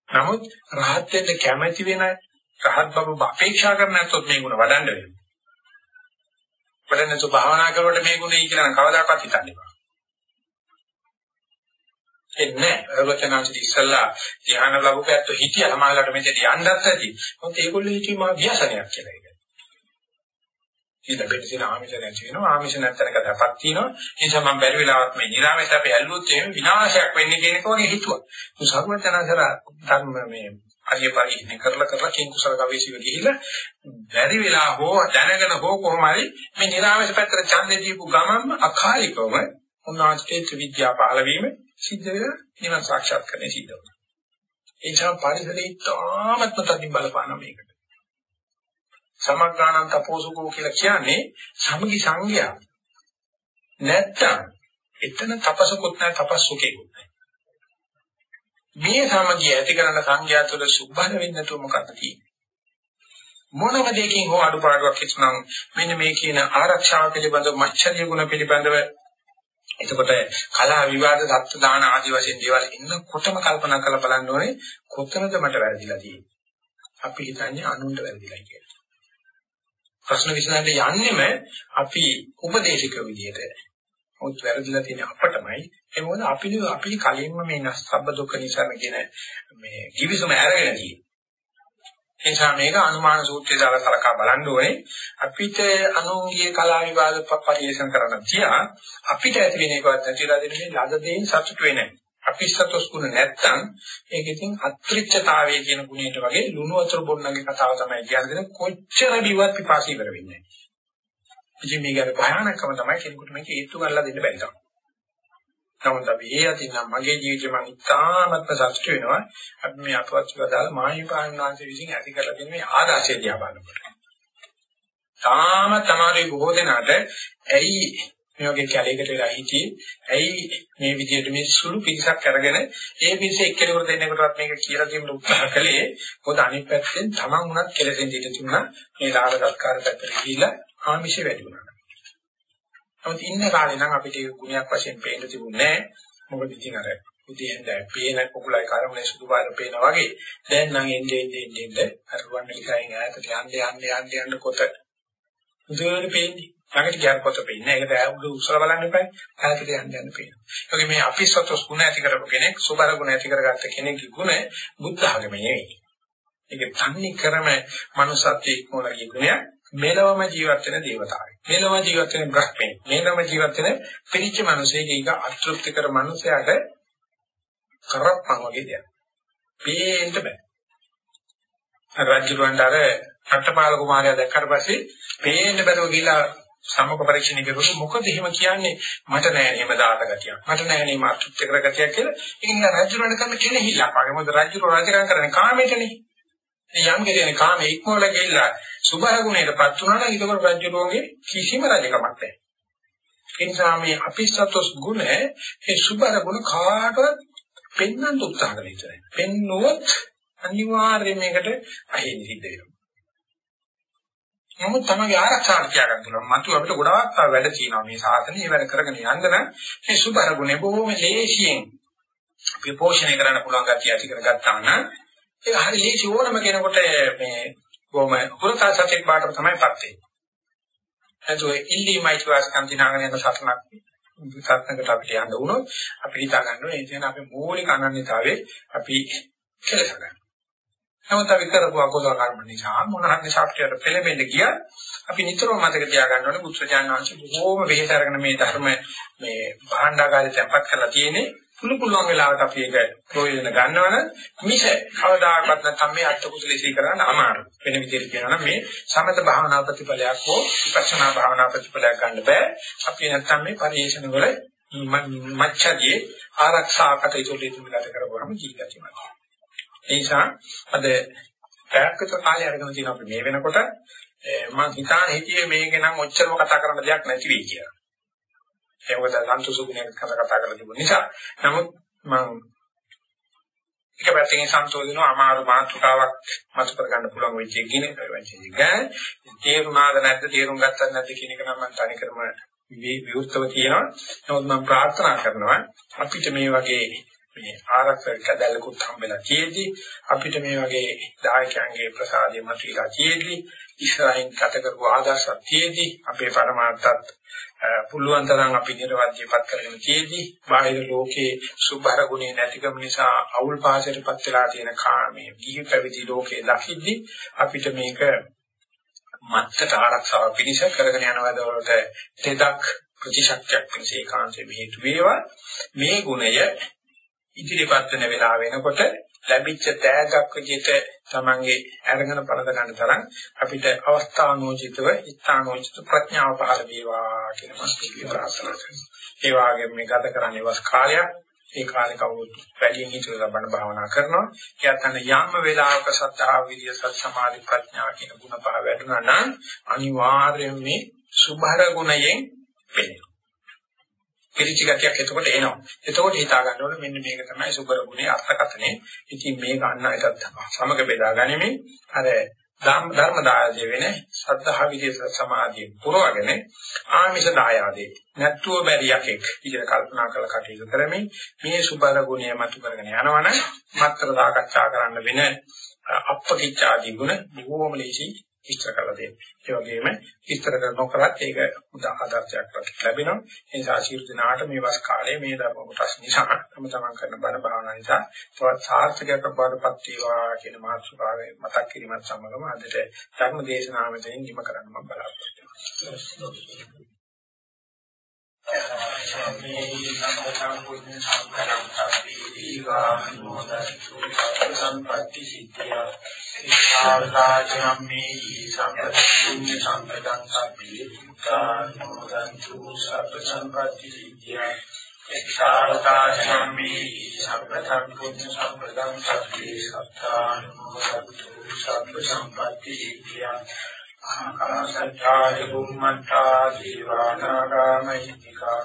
නමුත් රහත් වෙන්න කැමැති වෙන රහත් බව අපේක්ෂා කරන නැත්නම් මේ ගුණ වඩන්න වෙනවා. වඩන්න තු භාවනා කරනකොට මේ ගුණයි කියලා කවදාකවත් හිතන්න බෑ. එන්නේ රචනාන්ති ඉස්සල්ලා ධ්‍යාන ලැබුපැත්ත හිතියම ආලකට මෙතේ යන්නත් ඇති. මොකද ඒගොල්ලෝ හිතුවේ මා ව්‍යසනයක් කියලා ඒක. ඊට පස්සේ ආමිෂ නැති වෙනවා. ආමිෂ නැත්තරක දැපක් තියෙනවා. ඒ නිසා මම බැරි වෙලාවත් මේ නිරාමයට අපි ඇල්ලුවොත් එහෙම විනාශයක් වෙන්නේ කියන එක වගේ හිතුවා. ඒ සර්වඥාසර ධර්ම මේ අරිය පරිහිණ කරලා කරලා කිං කුසල ගවේෂිව ගිහිල්ලා බැරි වෙලා හෝ දැනගෙන හෝ කොහොම හරි මේ නිරාමයට පැත්තට ඡන්දේ දීපු ගමන්ම අකාලිකවම උන්වහන්සේ ත්‍රිවිද්‍යා පහළ වීම සිද්ධ වෙලා නිවන් සාක්ෂාත් කරන්නේ සිද්ධ වුණා. ඒ නිසා පරිසරයේ තාමත්ම තදින් බලපාන මේකට. සමග්ගාණන් තපෝසුකෝ කියලා කියන්නේ සමගි සංගය. නැත්තම් එතන තපසකුත් නැහැ තපස්සුකේකුත් නැහැ. මේ සමගිය ඇති කරන සංඥා තුළ සුබ්බන වෙන්නතු මොකක්ද තියෙන්නේ? මොනම දෙයකින් හෝ අඩුපාඩුවක් හිතනම් මෙන්න මේ කියන ආරක්ෂාව පිළිබඳව මච්චරිය ගුණ පිළිබඳව එතකොට කලා විවාද සත්‍ය දාන ආදී වශයෙන් දේවල් ඉන්නකොටම කල්පනා කරලා බලන්න ඕනේ කොතනද මට වැරදිලා තියෙන්නේ. අපි හිතන්නේ අනුන්ට වැරදිලා කියලා. ප්‍රශ්න විසඳන්න යන්නෙම අපි උපදේශක විදියට. මොකද වැරදිලා තියෙන අපටමයි. ඒ මොකද අපි අපි කලින්ම මේ නස්සබ්බ දුක්ඛ නිසා කියන මේ කිවිසුම අරගෙන තියෙන්නේ. එනිසා මේක අනුමාන සූත්‍රයේ දාලා සලකා බලන්න ඕනේ. අපිට අනුන්ගේ කලා විවාද පරිශන කරන්න තියා අපිට ඇති වෙන එකවත් නැතිලා දෙන මේ ලද දෙයින් සතුට වෙන්නේ. අපි සතොස් ගුණ නැත්තම් ඒක ඉතින් අත්‍රිච්ඡතාවය කියන ගුණයට වගේ ලුණු වතුර බොන්නගේ කතාව තමයි කියන්නේ කොච්චර බිවත් පිපාසී කර වෙන්නේ. ඉතින් මේකේ භයානකම තමයි කෙනෙකුට මේක හේතු ගන්නලා දෙන්න බැරි තරම්. නමුත් අපි ඒ අතින් නම් මගේ ජීවිතේ මම ඉතාමත්ම සතුට වෙනවා. අපි මේ අපවත් වදාළ මාහිපාණන් විසින් ඇති කරලා දෙන මේ ආදාසය දිහා බලනකොට. තාම තමයි බොහෝ දෙනාට ඇයි මේ වගේ කැලේකට වෙලා හිටියේ. ඇයි මේ විදිහට මේ සුළු පිරිසක් අරගෙන ඒ පිරිස එක්කෙනෙකුට දෙන්නෙකුටවත් මේක කියලා දෙන්න උත්සාහ කළේ. මොකද අනිත් පැත්තෙන් තමන් උනත් කෙලෙසෙන් දෙට තිබුණා. මේ රාග සත්කාර පැත්තට ගිහිලා ආමිෂ වැඩි වුණා. නමුත් ඉන්න කාලේ නම් අපිට ඒක ගුණයක් වශයෙන් පේන්න තිබුණේ නැහැ. මොකද ඉතින් අර උදේ හන්දෑ පේන කුකුලයි කරමුනේ සුදු පාට පේන වගේ දැන් නම් එන්නේ එන්නේ එන්නේ අර වන්නලිකයෙන් ඈතට යන්න යන්න යන්න යන්න කොට උදේට පේන්නේ ළඟට ගියාට පොත පෙන්නේ. ඒකට ආවුද උසල බලන්න එපා. ඈතට යන්න යන්න පේනවා. ඒ වගේ මේ අපි සතොස් ගුණ ඇති කරපු කෙනෙක්, සුබර ගුණ ඇති කරගත්ත කෙනෙක්ගේ ගුණ බුද්ධ ආගමේ නෙවෙයි. ඒක තන්නේ කරම manussත්වයේ ඉක්මනගේ ගුණය මෙලවම ජීවත් වෙන දේවතාවෙක්. මෙලව ජීවත් වෙන බ්‍රහ්මෙක්. මෙලව ජීවත් වෙන පිරිච්ච මිනිසෙක් ඒක අතෘප්ති කර මිනිසයාට කරප්පන් වගේ දෙයක්. පේන්න බෑ. රාජ්‍යවන්ට අර රටපාල කුමාරයා දැක්කට පස්සේ පේන්න බැරුව ගිහිලා සම්මුඛ පරීක්ෂණ කරුවොත් මොකද එහෙම කියන්නේ? මට නෑ එහෙම දාත ගතියක්. මට නෑ නේ මාතෘත්‍ය කර ගතියක් කියලා. ඉතින් රජුරණ කරන කෙනෙහිලා වගේ මොකද රජු රජකම් කරන්නේ කාමයටනේ. යම් කෙනෙක් කාමයේ ඉක්මවල ගිහිල්ලා සුභ ගුණයටපත් වුණා නම් ඒක රජුරෝගේ කිසිම රජකමක් නැහැ ඒ නිසා මේ අපිස්සතොස් ගුණ ඒ සුභ ගුණ කාටවත් පෙන්වන්න උත්සාහ කළ යුතුයි පෙන්නුවොත් අනිවාර්යයෙන් මේකට අහිමි සිද්ධ වෙනවා. නමුත් තමයි ආරක්ෂාවට තියාගන්න පුළුවන්. මතු අපිට ගොඩාක් වැඩ තියෙනවා මේ සාසනේ. ඒ වැඩ කරගෙන යන්න නම් මේ සුබර ගුණ බොහොම ලේසියෙන් අපි පෝෂණය කරන්න පුළුවන් ගැතිය ඇති කරගත්තා නම් ඒක හරි ලේසි ඕනම කෙනෙකුට මේ බොහොම පුරතා සත්‍යක් බාටම තමයිපත් වෙන්නේ. එතකොට ඉල්ලීමයි වාස්කම් දිනාගෙන යන සත්‍නක් සත්නකට අපිට යන්න වුණොත් අපි හිතා ගන්නවා ඒ කියන්නේ අපේ මූලික අනන්‍යතාවයේ අපි කෙලස ගන්න. නමුත් අපි කරපු අකුසල කර්ම නිසා මොන හරි ශාස්ත්‍රයට පෙළඹෙන්න ගියා අපි නිතරම මතක තියාගන්න ඕනේ බුද්ධ ඥානංශ බොහෝම වෙහෙස අරගෙන මේ ධර්ම මේ භාණ්ඩාගාරේ තැම්පත් කරලා තියෙන්නේ. පුළු පුළුවන් වෙලාවට අපි ඒක ප්‍රයෝජන ගන්නවන මිස කවදාකවත් නැත්නම් මේ අත්ත කුසලීසී කරන්න අමාරු වෙන විදිහට කියනවා නම් මේ සමත භාවනා ප්‍රතිපලයක් හෝ විපස්සනා භාවනා ප්‍රතිපලයක් ගන්න බෑ. අපි නැත්නම් මේ පරිේශන වල මච්ඡදී ආරක්ෂා කටයුතු දෙතුන් ගත කරගොම ජීවිතය මත ඒ නිසා අද පැයකට කාලය අරගෙන තියෙනවා අපි මේ වෙනකොට මම හිතාන හිතියේ මේක නම් ඔච්චරම කතා කරන්න දෙයක් නැති වෙයි කියලා. ඒ මොකද සන්තුසුකුණියක් කතා කරලා තිබුණ නිසා. නමුත් මම එක පැත්තකින් සන්තෝෂිනව අමාරු මාතෘකාවක් මත කරගන්න පුළුවන් වෙච්ච එකකින වෙච්ච එක. තේරුණාද නැද්ද තේරුම් ගත්තද නැද්ද කියන එක නම් මම තනිකරම විවෘතව කියනවා. නමුත් මම ප්‍රාර්ථනා කරනවා අපිට මේ වගේ මේ ආරක්ෂක කැදල්ලකුත් හම්බෙලා තියෙද්දි අපිට මේ වගේ දායකයන්ගේ ප්‍රසාදය මතුවලා තියෙද්දි ඉස්සරහින් ගත කරපු ආදර්ශයක් තියෙද්දි අපේ પરමාර්ථත් පුළුවන් තරම් අපි නිර්වාද්‍යපත් කරගෙන තියෙද්දි බාහිර ලෝකේ සුභර ගුණේ නැතිකම නිසා අවුල් පාසයටපත් වෙලා තියෙන කාමයේ ගිහි පැවිදි ලෝකේ දකිද්දි අපිට මේක මත්තට ආරක්ෂාව පිණිස කරගෙන යන වැඩවලට තෙදක් ප්‍රතිශක්තියක් පිණිස ඒකාන්තයෙන් හේතු වේවා. මේ ගුණය ඉදිරිපත් වෙන වෙලාව වෙනකොට ලැබිච්ච තෑගක් විදිහට තමන්ගේ අරගෙන පළඳ ගන්න තරම් අපිට අවස්ථානෝචිතව ඉස්ථානෝචිත ප්‍රඥාව පහළ වේවා කියලා මම ප්‍රාර්ථනා කරනවා. ඒ වගේම මේ ගත කරන්නේ වස් කාලයක් ඒ කාලේ කවුරුත් වැඩියෙන් හිතලා ලබන භාවනා කරනවා. එයාට අන්න යම් වෙලාවක සත්‍තාව විදිය සත් සමාධි ප්‍රඥා කියන ගුණ පහ වැඩුණා නම් අනිවාර්යයෙන් මේ සුභර ගුණයෙන් වෙනවා. පිළිචි ගතියක් එතකොට එනවා. එතකොට හිතා ගන්න ඕනේ මෙන්න මේක තමයි සුබර ගුණේ අර්ථකථනය. ඉතින් මේක අන්න එකත් සමග බෙදා ගනිමින් අර ධර්ම දායය වෙන සද්ධා විදේශ සමාධිය පුරවගෙන ආමිෂ දායාදේ නැත්තුව බැරියක් එක් විදිහට කල්පනා කරලා කටයුතු කරමින් මේ සුබර ගුණය මතු කරගෙන යනවනම් මත්තර සාකච්ඡා කරන්න වෙන අපකිච්ඡාදී ගුණ බොහෝම ලේසි ඉස්තර කරලා දෙන්න. ඒ වගේම ඉස්තර කර නොකරත් ඒක උදා ආදර්ශයක් ලැබෙනවා. ඒ නිසා ශීර්ෂ දිනාට මේ වස් කාලයේ මේ ධර්ම කොටස් නිසා තම තමන් කරන බණ භාවනා නිසා තවත් සාර්ථකයක් බවටපත් වේවා කියන මාතෘකාවේ මතක් කිරීමත් සමගම අදට ධර්ම දේශනාව මෙතනින් නිම කරන්න මම බලාපොරොත්තු වෙනවා. සම්පත්‍ති සිද්ධිය. සාරදාචම්මේ සම්පත්‍ති සම්පදං සබ්බේ කානෝදන්තු සබ්බ සම්පත්‍ති සිද්ධිය සාරදාචම්මේ සම්පතං පුඤ්ඤ සම්පදං සබ්බේ සත්තානෝදන්තු සබ්බ සම්පත්‍ති සිද්ධිය ආකාශත්තාය බුම්මත්තා ජීවානාගාමහිතිකා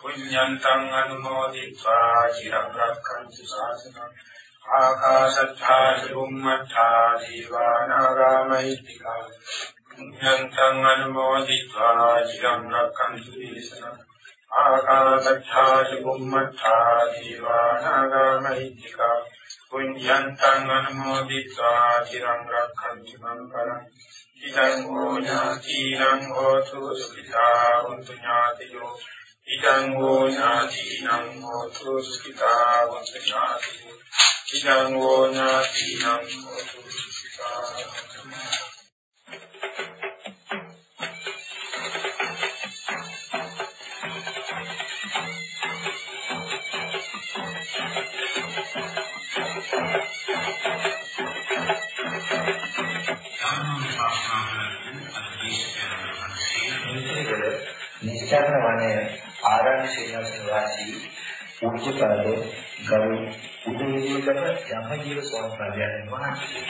පුඤ්ඤන්තං අනුමෝදිत्वा চিරං රක්ඛන්තු සාසනං ආකාශත්තාය බුම්මත්තා ජීවානාගාමහිතිකා පුඤ්ඤන්තං අනුමෝදිत्वा চিරං රක්ඛන්තු දේශනං ආකාශත්තාය බුම්මත්තා ජීවානාගාමහිතිකා පුඤ්ඤන්තං අනුමෝදිत्वा চিරං රක්ඛන්තු මං පරං ඉදං ඥාතිනං හෝතු සුඛිතා වന്തു ඥාතියෝ ඉදං ඥාතිනං හෝතු සුඛිතා වന്തു ඥාතියෝ ඉදං ඥාතිනං හෝතු සුඛිතා වന്തു ඥාතියෝ Thank you. නිස්සාරණ වනයේ ආරණ්‍ය සේනාසන වාසී උච්චපද ගරු උදේවිදක යමජීව ස්වාමීන් වහන්සේ